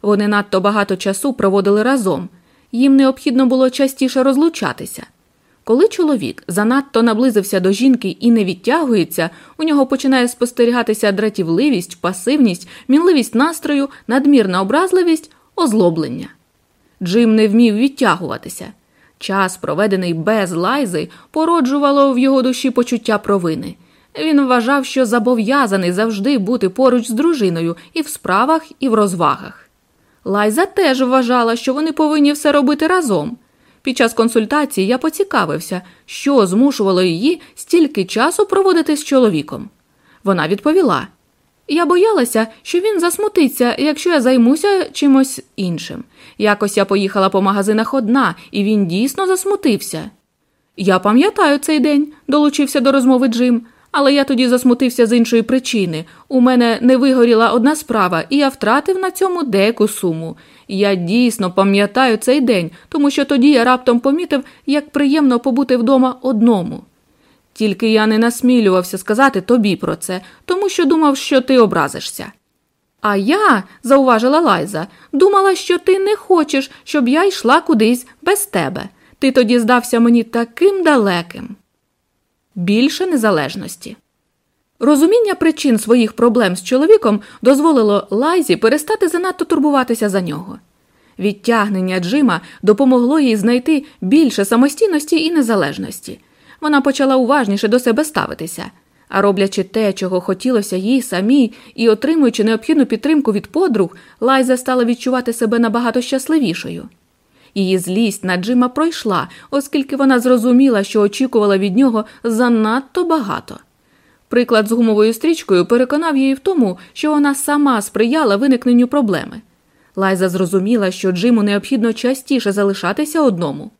Вони надто багато часу проводили разом, їм необхідно було частіше розлучатися. Коли чоловік занадто наблизився до жінки і не відтягується, у нього починає спостерігатися дратівливість, пасивність, мінливість настрою, надмірна образливість, озлоблення. Джим не вмів відтягуватися. Час, проведений без лайзи, породжувало в його душі почуття провини. Він вважав, що зобов'язаний завжди бути поруч з дружиною і в справах, і в розвагах. Лайза теж вважала, що вони повинні все робити разом. Під час консультації я поцікавився, що змушувало її стільки часу проводити з чоловіком. Вона відповіла я боялася, що він засмутиться, якщо я займуся чимось іншим. Якось я поїхала по магазинах одна, і він дійсно засмутився. Я пам'ятаю цей день, долучився до розмови Джим, але я тоді засмутився з іншої причини. У мене не вигоріла одна справа, і я втратив на цьому деяку суму. Я дійсно пам'ятаю цей день, тому що тоді я раптом помітив, як приємно побути вдома одному. Тільки я не насмілювався сказати тобі про це, тому що думав, що ти образишся. А я, зауважила Лайза, думала, що ти не хочеш, щоб я йшла кудись без тебе. Ти тоді здався мені таким далеким. Більше незалежності. Розуміння причин своїх проблем з чоловіком дозволило Лайзі перестати занадто турбуватися за нього. Відтягнення Джима допомогло їй знайти більше самостійності і незалежності. Вона почала уважніше до себе ставитися, а роблячи те, чого хотілося їй самій, і отримуючи необхідну підтримку від подруг, Лайза стала відчувати себе набагато щасливішою. Її злість на Джима пройшла, оскільки вона зрозуміла, що очікувала від нього занадто багато. Приклад з гумовою стрічкою переконав її в тому, що вона сама сприяла виникненню проблеми. Лайза зрозуміла, що Джиму необхідно частіше залишатися одному.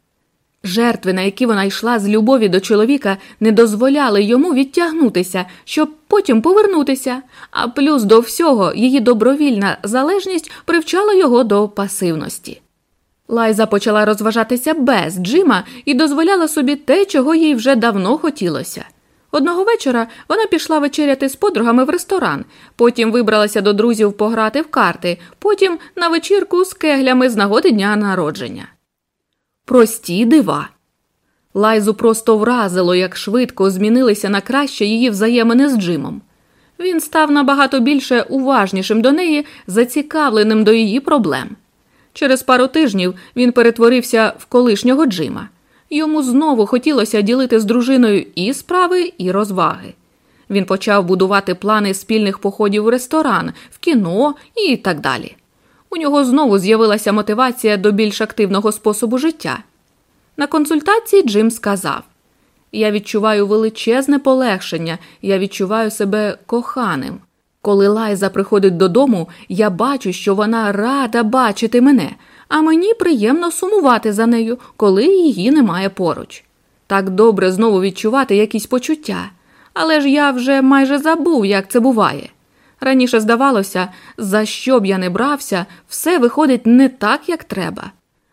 Жертви, на які вона йшла з любові до чоловіка, не дозволяли йому відтягнутися, щоб потім повернутися, а плюс до всього її добровільна залежність привчала його до пасивності. Лайза почала розважатися без Джима і дозволяла собі те, чого їй вже давно хотілося. Одного вечора вона пішла вечеряти з подругами в ресторан, потім вибралася до друзів пограти в карти, потім на вечірку з кеглями з нагоди дня народження. Прості дива. Лайзу просто вразило, як швидко змінилися на краще її взаємини з Джимом. Він став набагато більше уважнішим до неї, зацікавленим до її проблем. Через пару тижнів він перетворився в колишнього Джима. Йому знову хотілося ділити з дружиною і справи, і розваги. Він почав будувати плани спільних походів в ресторан, в кіно і так далі. У нього знову з'явилася мотивація до більш активного способу життя. На консультації Джим сказав: Я відчуваю величезне полегшення, я відчуваю себе коханим. Коли Лайза приходить додому, я бачу, що вона рада бачити мене, а мені приємно сумувати за нею, коли її немає поруч. Так добре знову відчувати якісь почуття, але ж я вже майже забув, як це буває. Раніше здавалося, за що б я не брався, все виходить не так, як треба.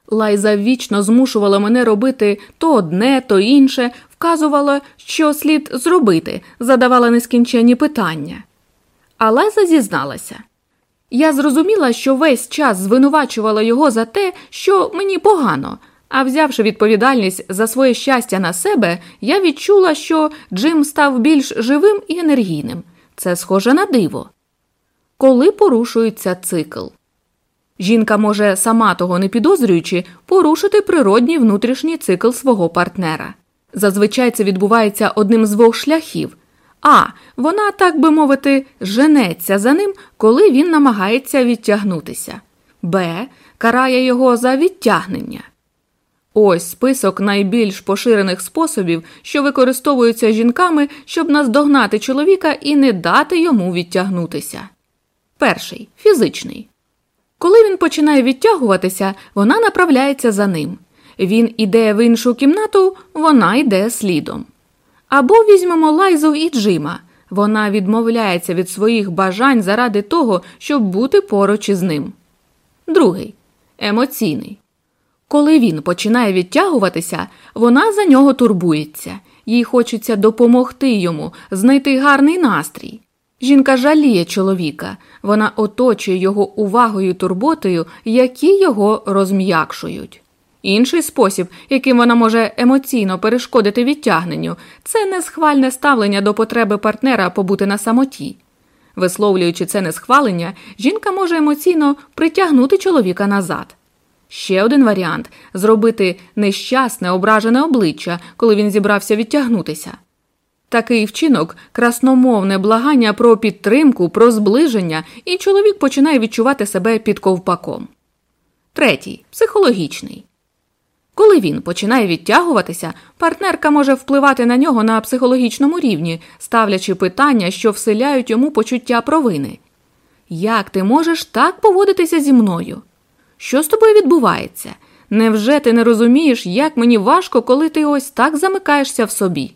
Лайза вічно змушувала мене робити то одне, то інше, вказувала, що слід зробити, задавала нескінченні питання. А Лайза зізналася. Я зрозуміла, що весь час звинувачувала його за те, що мені погано, а взявши відповідальність за своє щастя на себе, я відчула, що Джим став більш живим і енергійним. Це схоже на диво. Коли порушується цикл. Жінка може, сама того не підозрюючи, порушити природній внутрішній цикл свого партнера. Зазвичай це відбувається одним з двох шляхів. А. Вона, так би мовити, женеться за ним, коли він намагається відтягнутися. Б. Карає його за відтягнення. Ось список найбільш поширених способів, що використовуються жінками, щоб наздогнати чоловіка і не дати йому відтягнутися. Перший фізичний. Коли він починає відтягуватися, вона направляється за ним. Він іде в іншу кімнату, вона йде слідом. Або візьмемо Лайзу і Джима. Вона відмовляється від своїх бажань заради того, щоб бути поруч із ним. Другий емоційний. Коли він починає відтягуватися, вона за нього турбується, їй хочеться допомогти йому, знайти гарний настрій. Жінка жаліє чоловіка, вона оточує його увагою і турботою, які його розм'якшують. Інший спосіб, яким вона може емоційно перешкодити відтягненню, це несхвальне ставлення до потреби партнера побути на самоті. Висловлюючи це несхвалення, жінка може емоційно притягнути чоловіка назад. Ще один варіант зробити нещасне, ображене обличчя, коли він зібрався відтягнутися. Такий вчинок красномовне благання про підтримку, про зближення, і чоловік починає відчувати себе під ковпаком. Третій психологічний. Коли він починає відтягуватися, партнерка може впливати на нього на психологічному рівні, ставлячи питання, що вселяють йому почуття провини. Як ти можеш так поводитися зі мною? Що з тобою відбувається? Невже ти не розумієш, як мені важко, коли ти ось так замикаєшся в собі?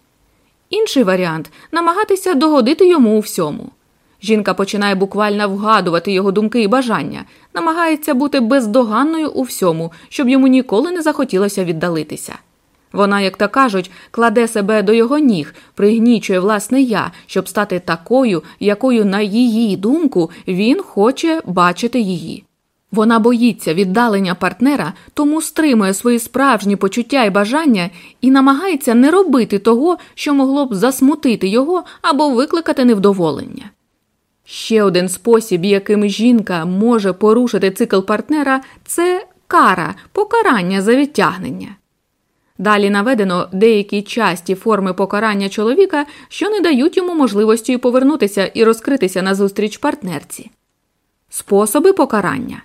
Інший варіант намагатися догодити йому у всьому. Жінка починає буквально вгадувати його думки і бажання, намагається бути бездоганною у всьому, щоб йому ніколи не захотілося віддалитися. Вона, як то кажуть, кладе себе до його ніг, пригнічує власне я, щоб стати такою, якою, на її думку, він хоче бачити її. Вона боїться віддалення партнера, тому стримує свої справжні почуття і бажання і намагається не робити того, що могло б засмутити його або викликати невдоволення. Ще один спосіб, яким жінка може порушити цикл партнера, це кара, покарання за відтягнення. Далі наведено деякі часті форми покарання чоловіка, що не дають йому можливості повернутися і розкритися назустріч партнерці. Способи покарання.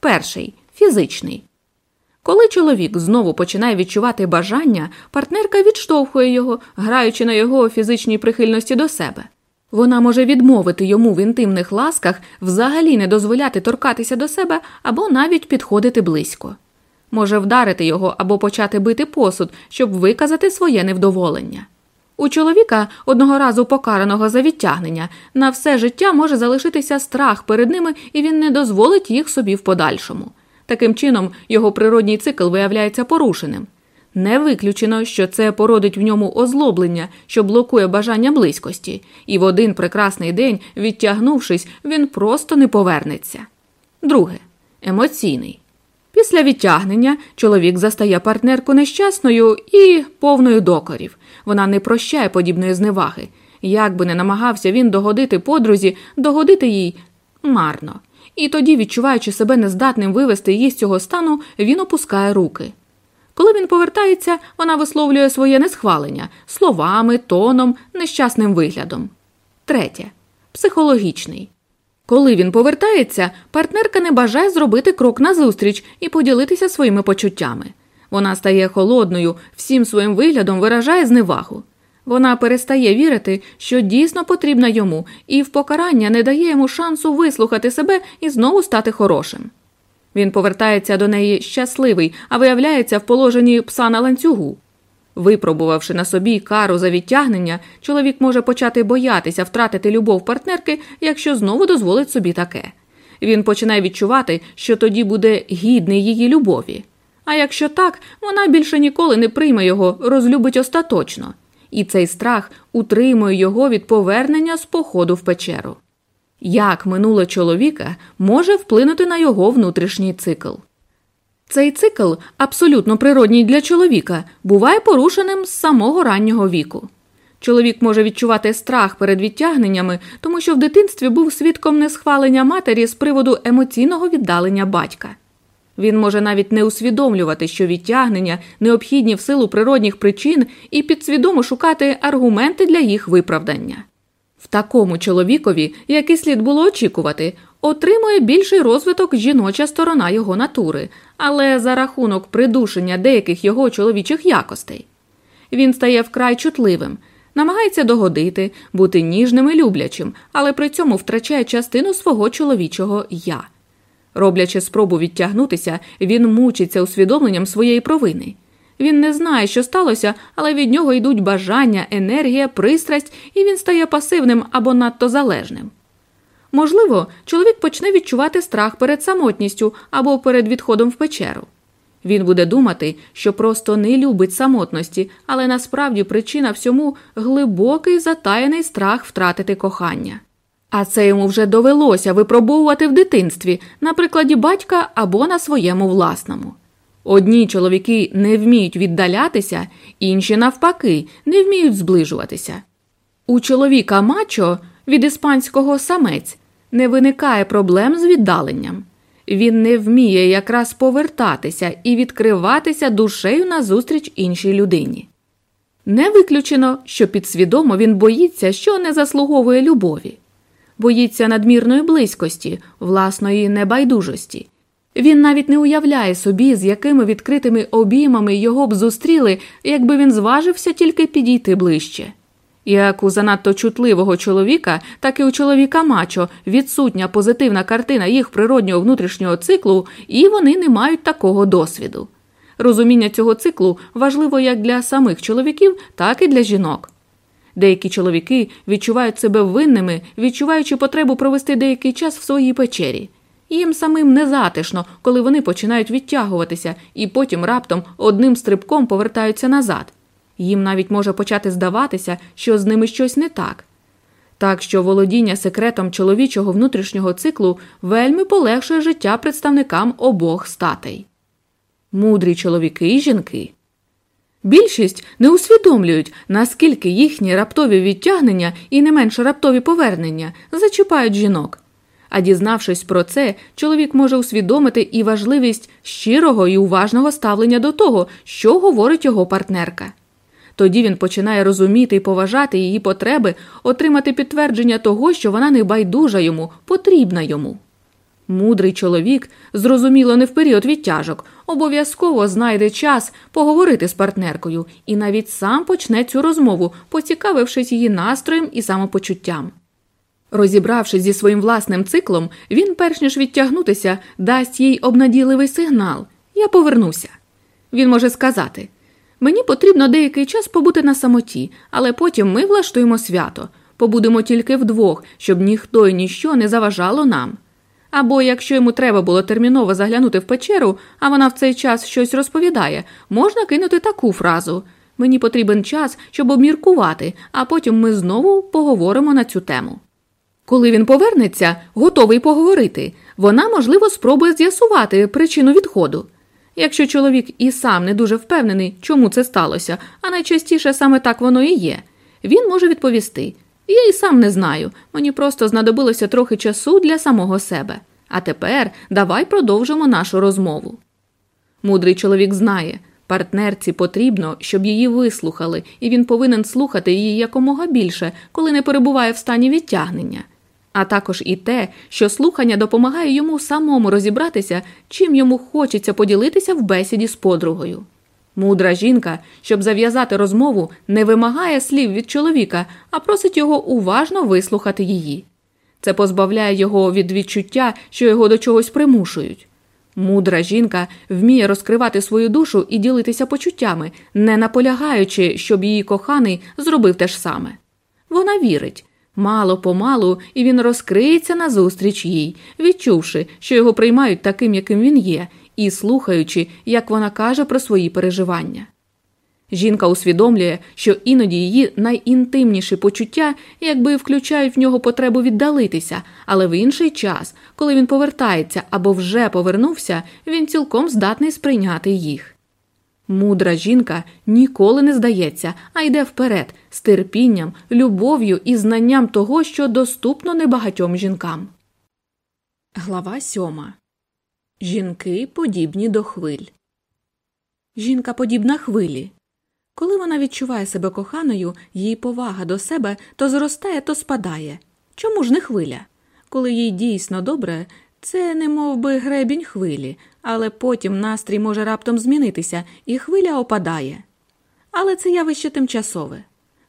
Перший фізичний. Коли чоловік знову починає відчувати бажання, партнерка відштовхує його, граючи на його фізичній прихильності до себе. Вона може відмовити йому в інтимних ласках, взагалі не дозволяти торкатися до себе або навіть підходити близько. Може вдарити його або почати бити посуд, щоб виказати своє невдоволення. У чоловіка, одного разу покараного за відтягнення, на все життя може залишитися страх перед ними, і він не дозволить їх собі в подальшому. Таким чином, його природній цикл виявляється порушеним. Не виключено, що це породить в ньому озлоблення, що блокує бажання близькості, і в один прекрасний день, відтягнувшись, він просто не повернеться. Друге емоційний. Після відтягнення чоловік застає партнерку нещасною і повною докорів. Вона не прощає подібної зневаги. Як би не намагався він догодити подрузі, догодити їй марно. І тоді, відчуваючи себе нездатним вивести її з цього стану, він опускає руки. Коли він повертається, вона висловлює своє несхвалення словами, тоном, нещасним виглядом. Третє психологічний. Коли він повертається, партнерка не бажає зробити крок назустріч і поділитися своїми почуттями. Вона стає холодною, всім своїм виглядом виражає зневагу. Вона перестає вірити, що дійсно потрібна йому, і в покарання не дає йому шансу вислухати себе і знову стати хорошим. Він повертається до неї щасливий, а виявляється в положенні пса на ланцюгу. Випробувавши на собі кару за відтягнення, чоловік може почати боятися втратити любов партнерки, якщо знову дозволить собі таке. Він починає відчувати, що тоді буде гідний її любові. А якщо так, вона більше ніколи не прийме його, розлюбить остаточно, і цей страх утримує його від повернення з походу в печеру. Як минуле чоловіка може вплинути на його внутрішній цикл? Цей цикл, абсолютно природній для чоловіка, буває порушеним з самого раннього віку. Чоловік може відчувати страх перед відтягненнями, тому що в дитинстві був свідком несхвалення матері з приводу емоційного віддалення батька. Він може навіть не усвідомлювати, що відтягнення необхідні в силу природних причин і підсвідомо шукати аргументи для їх виправдання. В такому чоловікові, який слід було очікувати, отримує більший розвиток жіноча сторона його натури, але за рахунок придушення деяких його чоловічих якостей. Він стає вкрай чутливим, намагається догодити, бути ніжним і люблячим, але при цьому втрачає частину свого чоловічого я. Роблячи спробу відтягнутися, він мучиться усвідомленням своєї провини. Він не знає, що сталося, але від нього йдуть бажання, енергія, пристрасть, і він стає пасивним або надто залежним. Можливо, чоловік почне відчувати страх перед самотністю або перед відходом в печеру. Він буде думати, що просто не любить самотності, але насправді причина всьому глибокий затаєний страх втратити кохання. А це йому вже довелося випробовувати в дитинстві на прикладі батька або на своєму власному. Одні чоловіки не вміють віддалятися, інші, навпаки, не вміють зближуватися. У чоловіка мачо від іспанського самець не виникає проблем з віддаленням. Він не вміє якраз повертатися і відкриватися душею назустріч іншій людині. Не виключено, що підсвідомо він боїться, що не заслуговує любові, боїться надмірної близькості, власної небайдужості. Він навіть не уявляє собі, з якими відкритими обіймами його б зустріли, якби він зважився тільки підійти ближче. Як у занадто чутливого чоловіка, так і у чоловіка мачо відсутня позитивна картина їх природнього внутрішнього циклу, і вони не мають такого досвіду. Розуміння цього циклу важливо як для самих чоловіків, так і для жінок. Деякі чоловіки відчувають себе винними, відчуваючи потребу провести деякий час в своїй печері. Їм самим незатишно, коли вони починають відтягуватися і потім раптом одним стрибком повертаються назад. Їм навіть може почати здаватися, що з ними щось не так. Так що володіння секретом чоловічого внутрішнього циклу вельми полегшує життя представникам обох статей. Мудрі чоловіки і жінки. Більшість не усвідомлюють, наскільки їхні раптові відтягнення і не менш раптові повернення зачіпають жінок. А дізнавшись про це, чоловік може усвідомити і важливість щирого і уважного ставлення до того, що говорить його партнерка. Тоді він починає розуміти і поважати її потреби, отримати підтвердження того, що вона не байдужа йому, потрібна йому. Мудрий чоловік, зрозуміло, не в період відтяжок, обов'язково знайде час поговорити з партнеркою і навіть сам почне цю розмову, поцікавившись її настроєм і самопочуттям. Розібравшись зі своїм власним циклом, він, перш ніж відтягнутися, дасть їй обнадійливий сигнал Я повернуся. Він може сказати Мені потрібно деякий час побути на самоті, але потім ми влаштуємо свято, побудемо тільки вдвох, щоб ніхто і ніщо не заважало нам. Або якщо йому треба було терміново заглянути в печеру, а вона в цей час щось розповідає, можна кинути таку фразу Мені потрібен час, щоб обміркувати, а потім ми знову поговоримо на цю тему. Коли він повернеться, готовий поговорити, вона, можливо, спробує з'ясувати причину відходу. Якщо чоловік і сам не дуже впевнений, чому це сталося, а найчастіше саме так воно і є, він може відповісти Я і сам не знаю, мені просто знадобилося трохи часу для самого себе. А тепер давай продовжимо нашу розмову. Мудрий чоловік знає, партнерці потрібно, щоб її вислухали, і він повинен слухати її якомога більше, коли не перебуває в стані відтягнення. А також і те, що слухання допомагає йому самому розібратися, чим йому хочеться поділитися в бесіді з подругою. Мудра жінка, щоб зав'язати розмову, не вимагає слів від чоловіка, а просить його уважно вислухати її. Це позбавляє його від відчуття, що його до чогось примушують. Мудра жінка вміє розкривати свою душу і ділитися почуттями, не наполягаючи, щоб її коханий зробив те ж саме. Вона вірить. Мало помалу, і він розкриється назустріч їй, відчувши, що його приймають таким, яким він є, і слухаючи, як вона каже про свої переживання. Жінка усвідомлює, що іноді її найінтимніші почуття якби включають в нього потребу віддалитися, але в інший час, коли він повертається або вже повернувся, він цілком здатний сприйняти їх. Мудра жінка ніколи не здається, а йде вперед з терпінням, любов'ю і знанням того, що доступно небагатьом жінкам. Глава сьома Жінки подібні до хвиль. Жінка подібна хвилі. Коли вона відчуває себе коханою, її повага до себе то зростає, то спадає. Чому ж не хвиля? Коли їй дійсно добре, це не мов би гребінь хвилі, але потім настрій може раптом змінитися, і хвиля опадає. Але це явище тимчасове.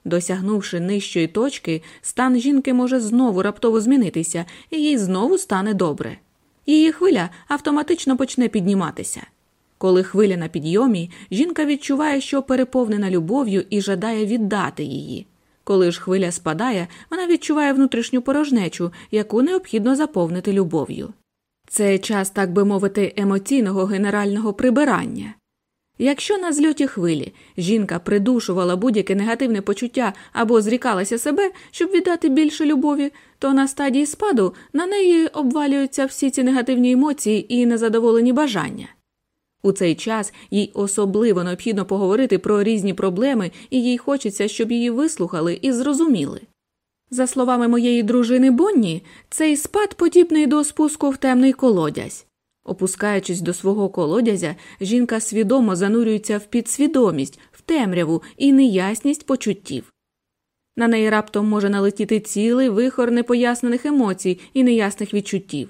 Досягнувши нижчої точки, стан жінки може знову раптово змінитися, і їй знову стане добре. Її хвиля автоматично почне підніматися. Коли хвиля на підйомі, жінка відчуває, що переповнена любов'ю і жадає віддати її. Коли ж хвиля спадає, вона відчуває внутрішню порожнечу, яку необхідно заповнити любов'ю. Це час, так би мовити, емоційного генерального прибирання. Якщо на зльоті хвилі жінка придушувала будь-яке негативне почуття або зрікалася себе, щоб віддати більше любові, то на стадії спаду на неї обвалюються всі ці негативні емоції і незадоволені бажання. У цей час їй особливо необхідно поговорити про різні проблеми, і їй хочеться, щоб її вислухали і зрозуміли. За словами моєї дружини Бонні, цей спад подібний до спуску в темний колодязь. Опускаючись до свого колодязя, жінка свідомо занурюється в підсвідомість, в темряву і неясність почуттів. На неї раптом може налетіти цілий вихор непояснених емоцій і неясних відчуттів.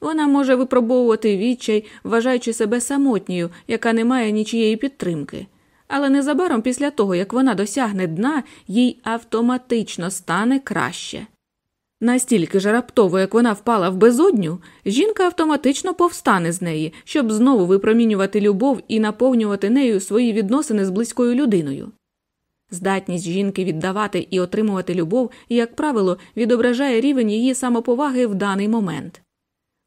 Вона може випробовувати відчай, вважаючи себе самотньою, яка не має нічієї підтримки. Але незабаром після того, як вона досягне дна, їй автоматично стане краще. Настільки ж раптово, як вона впала в безодню, жінка автоматично повстане з неї, щоб знову випромінювати любов і наповнювати нею свої відносини з близькою людиною. Здатність жінки віддавати і отримувати любов, як правило, відображає рівень її самоповаги в даний момент.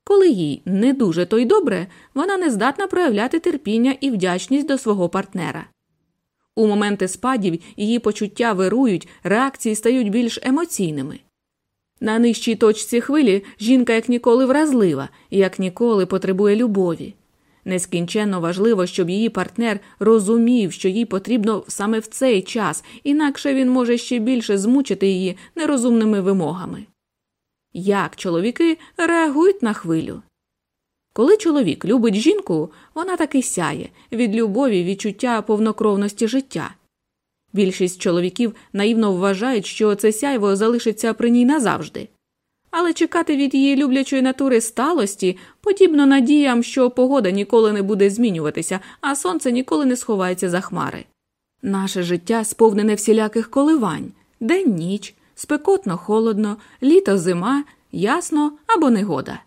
Коли їй не дуже то й добре, вона не здатна проявляти терпіння і вдячність до свого партнера. У моменти спадів її почуття вирують, реакції стають більш емоційними. На нижчій точці хвилі жінка як ніколи вразлива як ніколи потребує любові. Нескінченно важливо, щоб її партнер розумів, що їй потрібно саме в цей час, інакше він може ще більше змучити її нерозумними вимогами. Як чоловіки реагують на хвилю? Коли чоловік любить жінку, вона таки сяє від любові відчуття повнокровності життя. Більшість чоловіків наївно вважають, що це сяйво залишиться при ній назавжди. Але чекати від її люблячої натури сталості подібно надіям, що погода ніколи не буде змінюватися, а сонце ніколи не сховається за хмари. Наше життя сповнене всіляких коливань день ніч, спекотно холодно, літо зима, ясно або негода.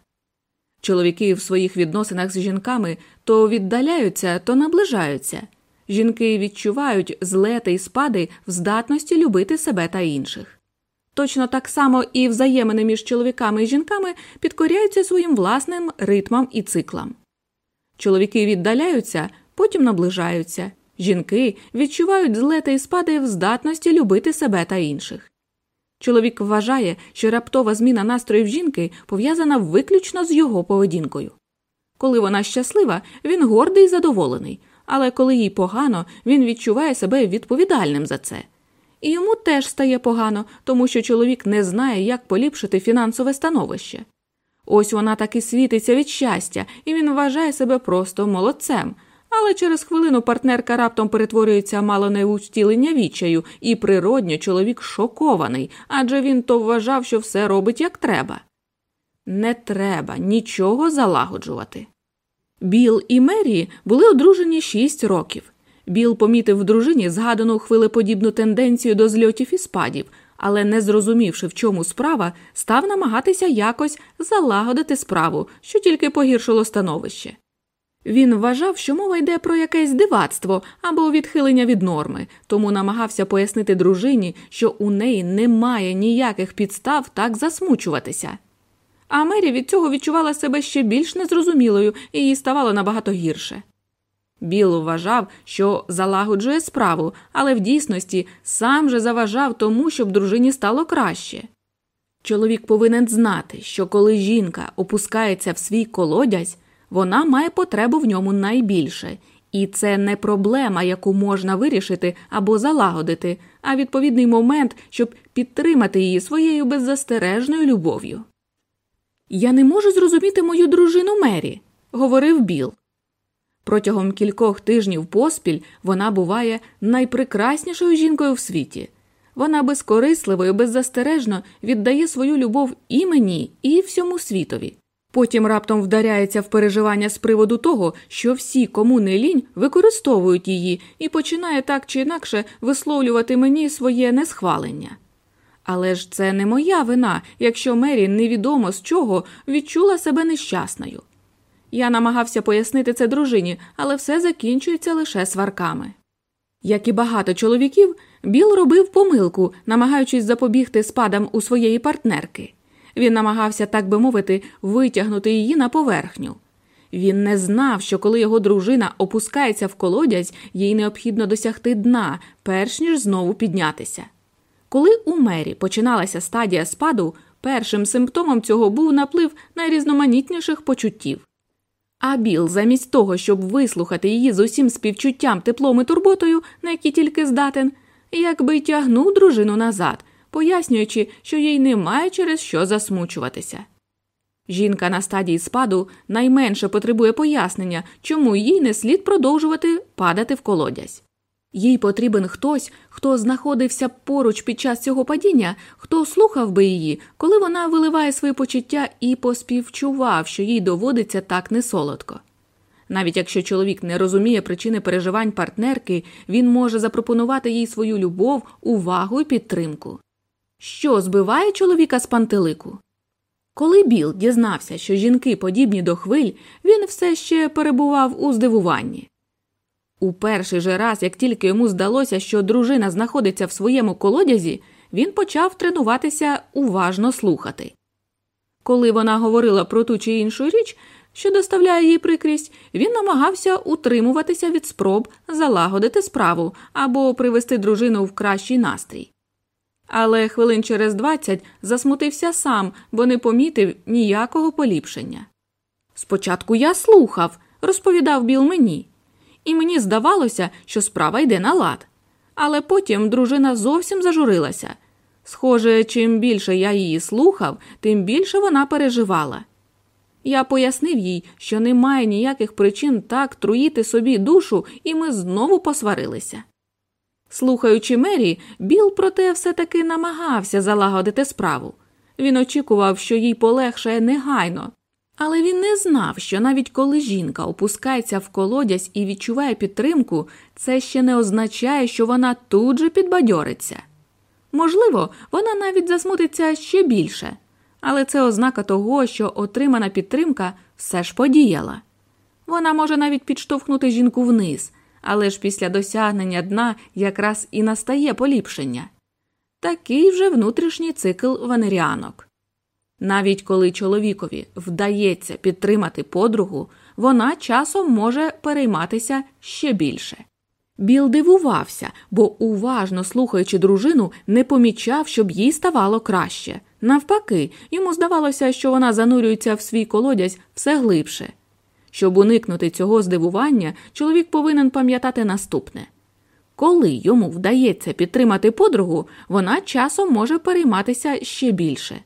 Чоловіки в своїх відносинах з жінками то віддаляються, то наближаються. Жінки відчувають злети й спади в здатності любити себе та інших. Точно так само і взаємини між чоловіками і жінками підкоряються своїм власним ритмам і циклам. Чоловіки віддаляються, потім наближаються. Жінки відчувають злети і спади в здатності любити себе та інших. Чоловік вважає, що раптова зміна настроїв жінки пов'язана виключно з його поведінкою. Коли вона щаслива, він гордий і задоволений, але коли їй погано, він відчуває себе відповідальним за це. І йому теж стає погано, тому що чоловік не знає, як поліпшити фінансове становище. Ось вона таки світиться від щастя, і він вважає себе просто молодцем. Але через хвилину партнерка раптом перетворюється мало не у втілення відчаю, і природньо чоловік шокований, адже він то вважав, що все робить як треба. Не треба нічого залагоджувати. Біл і Мері були одружені шість років. Біл помітив в дружині згадану хвилеподібну тенденцію до зльотів і спадів, але, не зрозумівши, в чому справа, став намагатися якось залагодити справу, що тільки погіршило становище. Він вважав, що мова йде про якесь дивацтво або відхилення від норми, тому намагався пояснити дружині, що у неї немає ніяких підстав так засмучуватися. А Мері від цього відчувала себе ще більш незрозумілою і їй ставало набагато гірше. Біл вважав, що залагоджує справу, але в дійсності сам же заважав тому, щоб дружині стало краще. Чоловік повинен знати, що коли жінка опускається в свій колодязь, вона має потребу в ньому найбільше, і це не проблема, яку можна вирішити або залагодити, а відповідний момент, щоб підтримати її своєю беззастережною любов'ю. Я не можу зрозуміти мою дружину Мері, говорив Біл. Протягом кількох тижнів поспіль вона буває найпрекраснішою жінкою в світі. Вона безкорисливо і беззастережно віддає свою любов і мені, і всьому світові. Потім раптом вдаряється в переживання з приводу того, що всі, кому не лінь, використовують її і починає так чи інакше висловлювати мені своє несхвалення. Але ж це не моя вина, якщо Мері невідомо з чого відчула себе нещасною. Я намагався пояснити це дружині, але все закінчується лише сварками. Як і багато чоловіків, Біл робив помилку, намагаючись запобігти спадам у своєї партнерки. Він намагався, так би мовити, витягнути її на поверхню. Він не знав, що коли його дружина опускається в колодязь, їй необхідно досягти дна, перш ніж знову піднятися. Коли у мері починалася стадія спаду, першим симптомом цього був наплив найрізноманітніших почуттів. А Біл, замість того, щоб вислухати її з усім співчуттям, теплом і турботою, на які тільки здатен, якби тягнув дружину назад, пояснюючи, що їй немає через що засмучуватися. Жінка на стадії спаду найменше потребує пояснення, чому їй не слід продовжувати падати в колодязь. Їй потрібен хтось, хто знаходився поруч під час цього падіння, хто слухав би її, коли вона виливає свої почуття і поспівчував, що їй доводиться так несолодко. Навіть якщо чоловік не розуміє причини переживань партнерки, він може запропонувати їй свою любов, увагу і підтримку. Що збиває чоловіка з пантелику? Коли Біл дізнався, що жінки подібні до хвиль, він все ще перебував у здивуванні. У перший же раз, як тільки йому здалося, що дружина знаходиться в своєму колодязі, він почав тренуватися уважно слухати. Коли вона говорила про ту чи іншу річ, що доставляє їй прикрість, він намагався утримуватися від спроб залагодити справу або привести дружину в кращий настрій. Але хвилин через двадцять засмутився сам, бо не помітив ніякого поліпшення. Спочатку я слухав, розповідав Біл мені і мені здавалося, що справа йде на лад. Але потім дружина зовсім зажурилася. Схоже, чим більше я її слухав, тим більше вона переживала. Я пояснив їй, що немає ніяких причин так труїти собі душу, і ми знову посварилися. Слухаючи Мері, Біл, проте, все таки намагався залагодити справу. Він очікував, що їй полегшає негайно, але він не знав, що навіть коли жінка опускається в колодязь і відчуває підтримку, це ще не означає, що вона тут же підбадьориться. Можливо, вона навіть засмутиться ще більше, але це ознака того, що отримана підтримка все ж подіяла. Вона може навіть підштовхнути жінку вниз, але ж після досягнення дна якраз і настає поліпшення. Такий вже внутрішній цикл венеріанок. Навіть коли чоловікові вдається підтримати подругу, вона часом може перейматися ще більше. Біл дивувався, бо, уважно слухаючи дружину, не помічав, щоб їй ставало краще. Навпаки, йому здавалося, що вона занурюється в свій колодязь все глибше. Щоб уникнути цього здивування, чоловік повинен пам'ятати наступне Коли йому вдається підтримати подругу, вона часом може перейматися ще більше.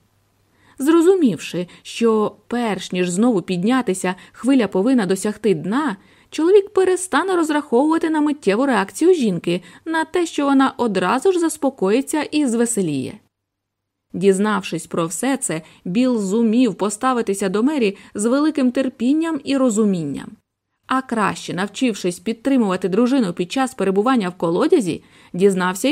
Зрозумівши, що перш ніж знову піднятися, хвиля повинна досягти дна, чоловік перестане розраховувати на миттєву реакцію жінки, на те, що вона одразу ж заспокоїться і звеселіє. Дізнавшись про все це, Біл зумів поставитися до Мері з великим терпінням і розумінням. А краще, навчившись підтримувати дружину під час перебування в колодязі, дізнався й